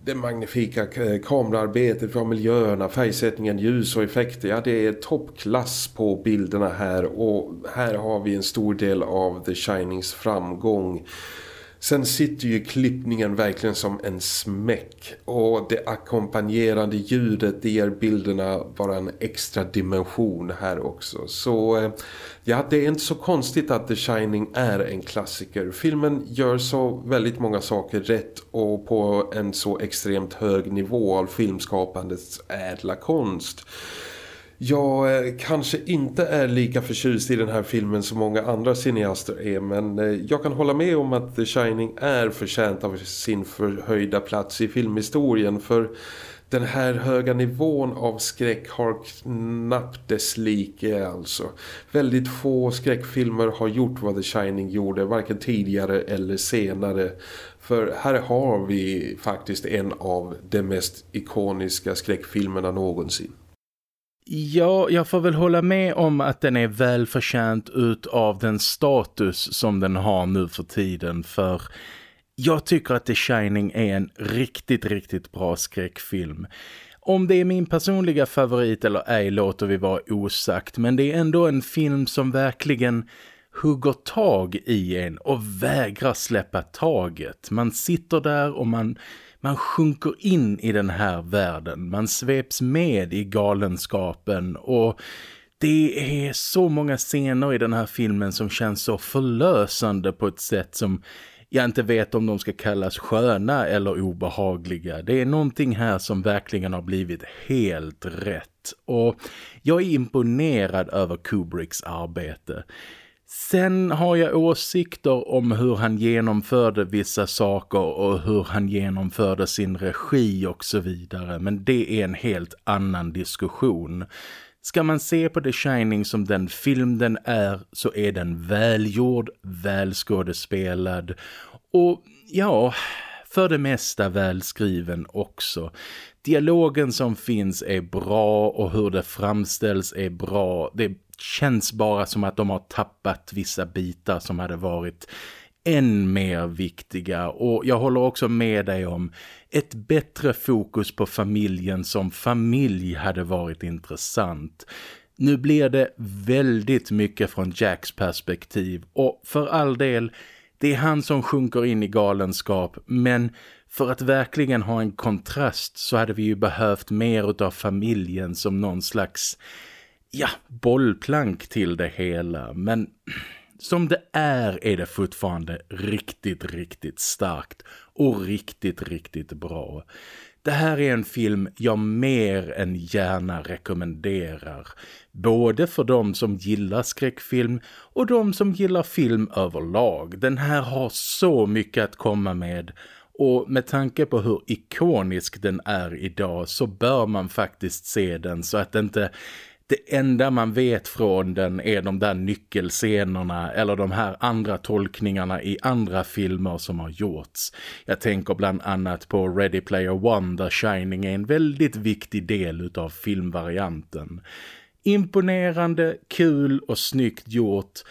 det magnifika eh, kamerarbetet, vi har miljöerna, färgsättningen, ljus och effekter. Ja, det är toppklass på bilderna här och här har vi en stor del av The Shinings framgång. Sen sitter ju klippningen verkligen som en smäck och det ackompanjerande ljudet det ger bilderna bara en extra dimension här också. Så eh, ja, det är inte så konstigt att The Shining är en klassiker. Filmen gör så väldigt många saker rätt och på en så extremt hög nivå av filmskapandets ädla konst jag eh, kanske inte är lika förtjust i den här filmen som många andra cineaster är men eh, jag kan hålla med om att The Shining är förtjänt av sin förhöjda plats i filmhistorien för den här höga nivån av skräck har knappt dess like alltså. Väldigt få skräckfilmer har gjort vad The Shining gjorde, varken tidigare eller senare. För här har vi faktiskt en av de mest ikoniska skräckfilmerna någonsin. Ja, jag får väl hålla med om att den är välförtjänt ut av den status som den har nu för tiden för jag tycker att The Shining är en riktigt, riktigt bra skräckfilm. Om det är min personliga favorit eller ej låter vi vara osagt men det är ändå en film som verkligen hugger tag i en och vägrar släppa taget. Man sitter där och man man sjunker in i den här världen. Man sveps med i galenskapen och det är så många scener i den här filmen som känns så förlösande på ett sätt som jag inte vet om de ska kallas sköna eller obehagliga. Det är någonting här som verkligen har blivit helt rätt. Och jag är imponerad över Kubricks arbete. Sen har jag åsikter om hur han genomförde vissa saker och hur han genomförde sin regi och så vidare. Men det är en helt annan diskussion. Ska man se på The Shining som den film den är så är den välgjord, välskådespelad och ja, för det mesta välskriven också. Dialogen som finns är bra och hur det framställs är bra. Det känns bara som att de har tappat vissa bitar som hade varit än mer viktiga och jag håller också med dig om ett bättre fokus på familjen som familj hade varit intressant. Nu blir det väldigt mycket från Jacks perspektiv och för all del, det är han som sjunker in i galenskap men för att verkligen ha en kontrast så hade vi ju behövt mer av familjen som någon slags ja, bollplank till det hela. Men som det är är det fortfarande riktigt, riktigt starkt och riktigt, riktigt bra. Det här är en film jag mer än gärna rekommenderar. Både för de som gillar skräckfilm och de som gillar film överlag. Den här har så mycket att komma med och med tanke på hur ikonisk den är idag så bör man faktiskt se den så att det inte det enda man vet från den är de där nyckelscenerna eller de här andra tolkningarna i andra filmer som har gjorts. Jag tänker bland annat på Ready Player One där Shining är en väldigt viktig del utav filmvarianten. Imponerande, kul och snyggt gjort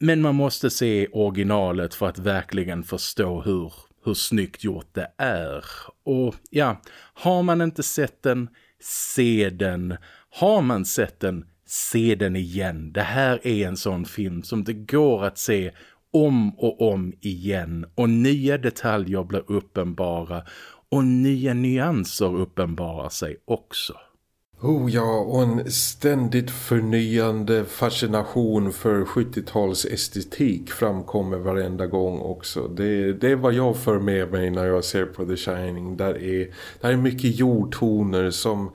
men man måste se originalet för att verkligen förstå hur, hur snyggt gjort det är. Och ja, har man inte sett den, se den har man sett den, se den igen. Det här är en sån film som det går att se om och om igen och nya detaljer blir uppenbara och nya nyanser uppenbarar sig också. Oh ja, och en ständigt förnyande fascination för 70-tals estetik framkommer varenda gång också. Det, det är vad jag för med mig när jag ser på The Shining. Där är, där är mycket jordtoner som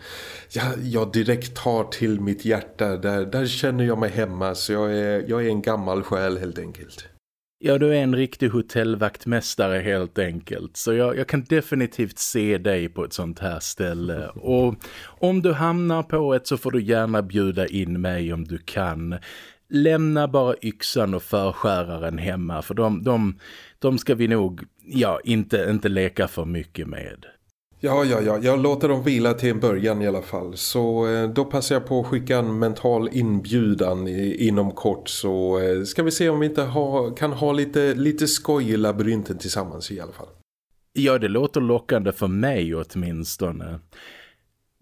jag, jag direkt tar till mitt hjärta. Där, där känner jag mig hemma så jag är, jag är en gammal själ helt enkelt. Ja, du är en riktig hotellvaktmästare helt enkelt. Så jag, jag, kan definitivt se dig på ett sånt här ställe. Och om du hamnar på ett så får du gärna bjuda in mig om du kan. Lämna bara yxan och förskäraren hemma för de, de, de ska vi nog ja, inte, inte leka för mycket med. Ja, ja, ja. Jag låter dem vila till en början i alla fall. Så eh, då passar jag på att skicka en mental inbjudan i, inom kort. Så eh, ska vi se om vi inte ha, kan ha lite, lite skoj i labyrinten tillsammans i alla fall. Ja, det låter lockande för mig åtminstone.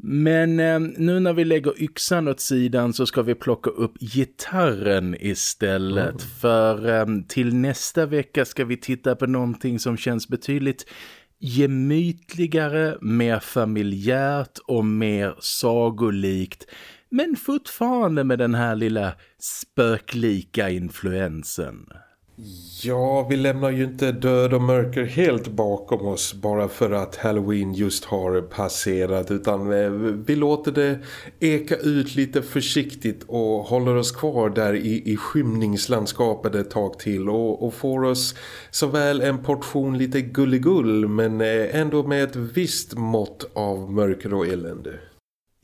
Men eh, nu när vi lägger yxan åt sidan så ska vi plocka upp gitarren istället. Mm. För eh, till nästa vecka ska vi titta på någonting som känns betydligt gemytligare, mer familjärt och mer sagolikt men fortfarande med den här lilla spöklika influensen. Ja, vi lämnar ju inte död och mörker helt bakom oss bara för att Halloween just har passerat utan eh, vi låter det eka ut lite försiktigt och håller oss kvar där i, i skymningslandskapet ett tag till och, och får oss såväl en portion lite gulligull men eh, ändå med ett visst mått av mörker och elände.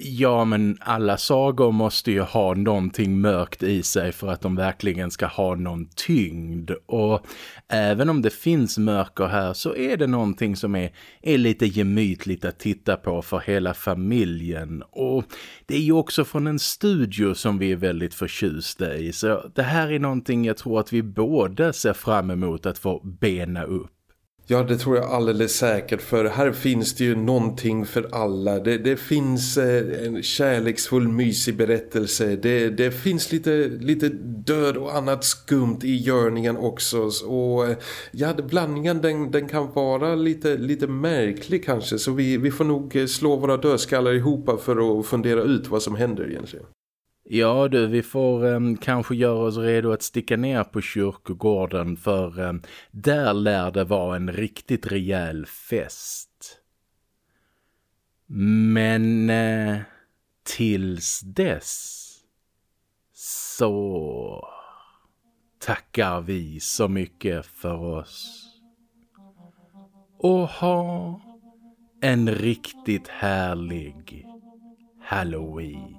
Ja, men alla sagor måste ju ha någonting mörkt i sig för att de verkligen ska ha någon tyngd. Och även om det finns mörker här så är det någonting som är, är lite gemytligt att titta på för hela familjen. Och det är ju också från en studio som vi är väldigt förtjusta i. Så det här är någonting jag tror att vi båda ser fram emot att få bena upp. Ja, det tror jag alldeles säkert för här finns det ju någonting för alla. Det, det finns eh, en kärleksfull mysig berättelse. Det, det finns lite, lite död och annat skumt i görningen också. Och eh, ja, blandningen den, den kan vara lite, lite märklig kanske. Så vi, vi får nog eh, slå våra dödskallar ihop för att fundera ut vad som händer egentligen. Ja du, vi får eh, kanske göra oss redo att sticka ner på kyrkogården för eh, där lär det vara en riktigt rejäl fest. Men eh, tills dess så tackar vi så mycket för oss. Och ha en riktigt härlig Halloween.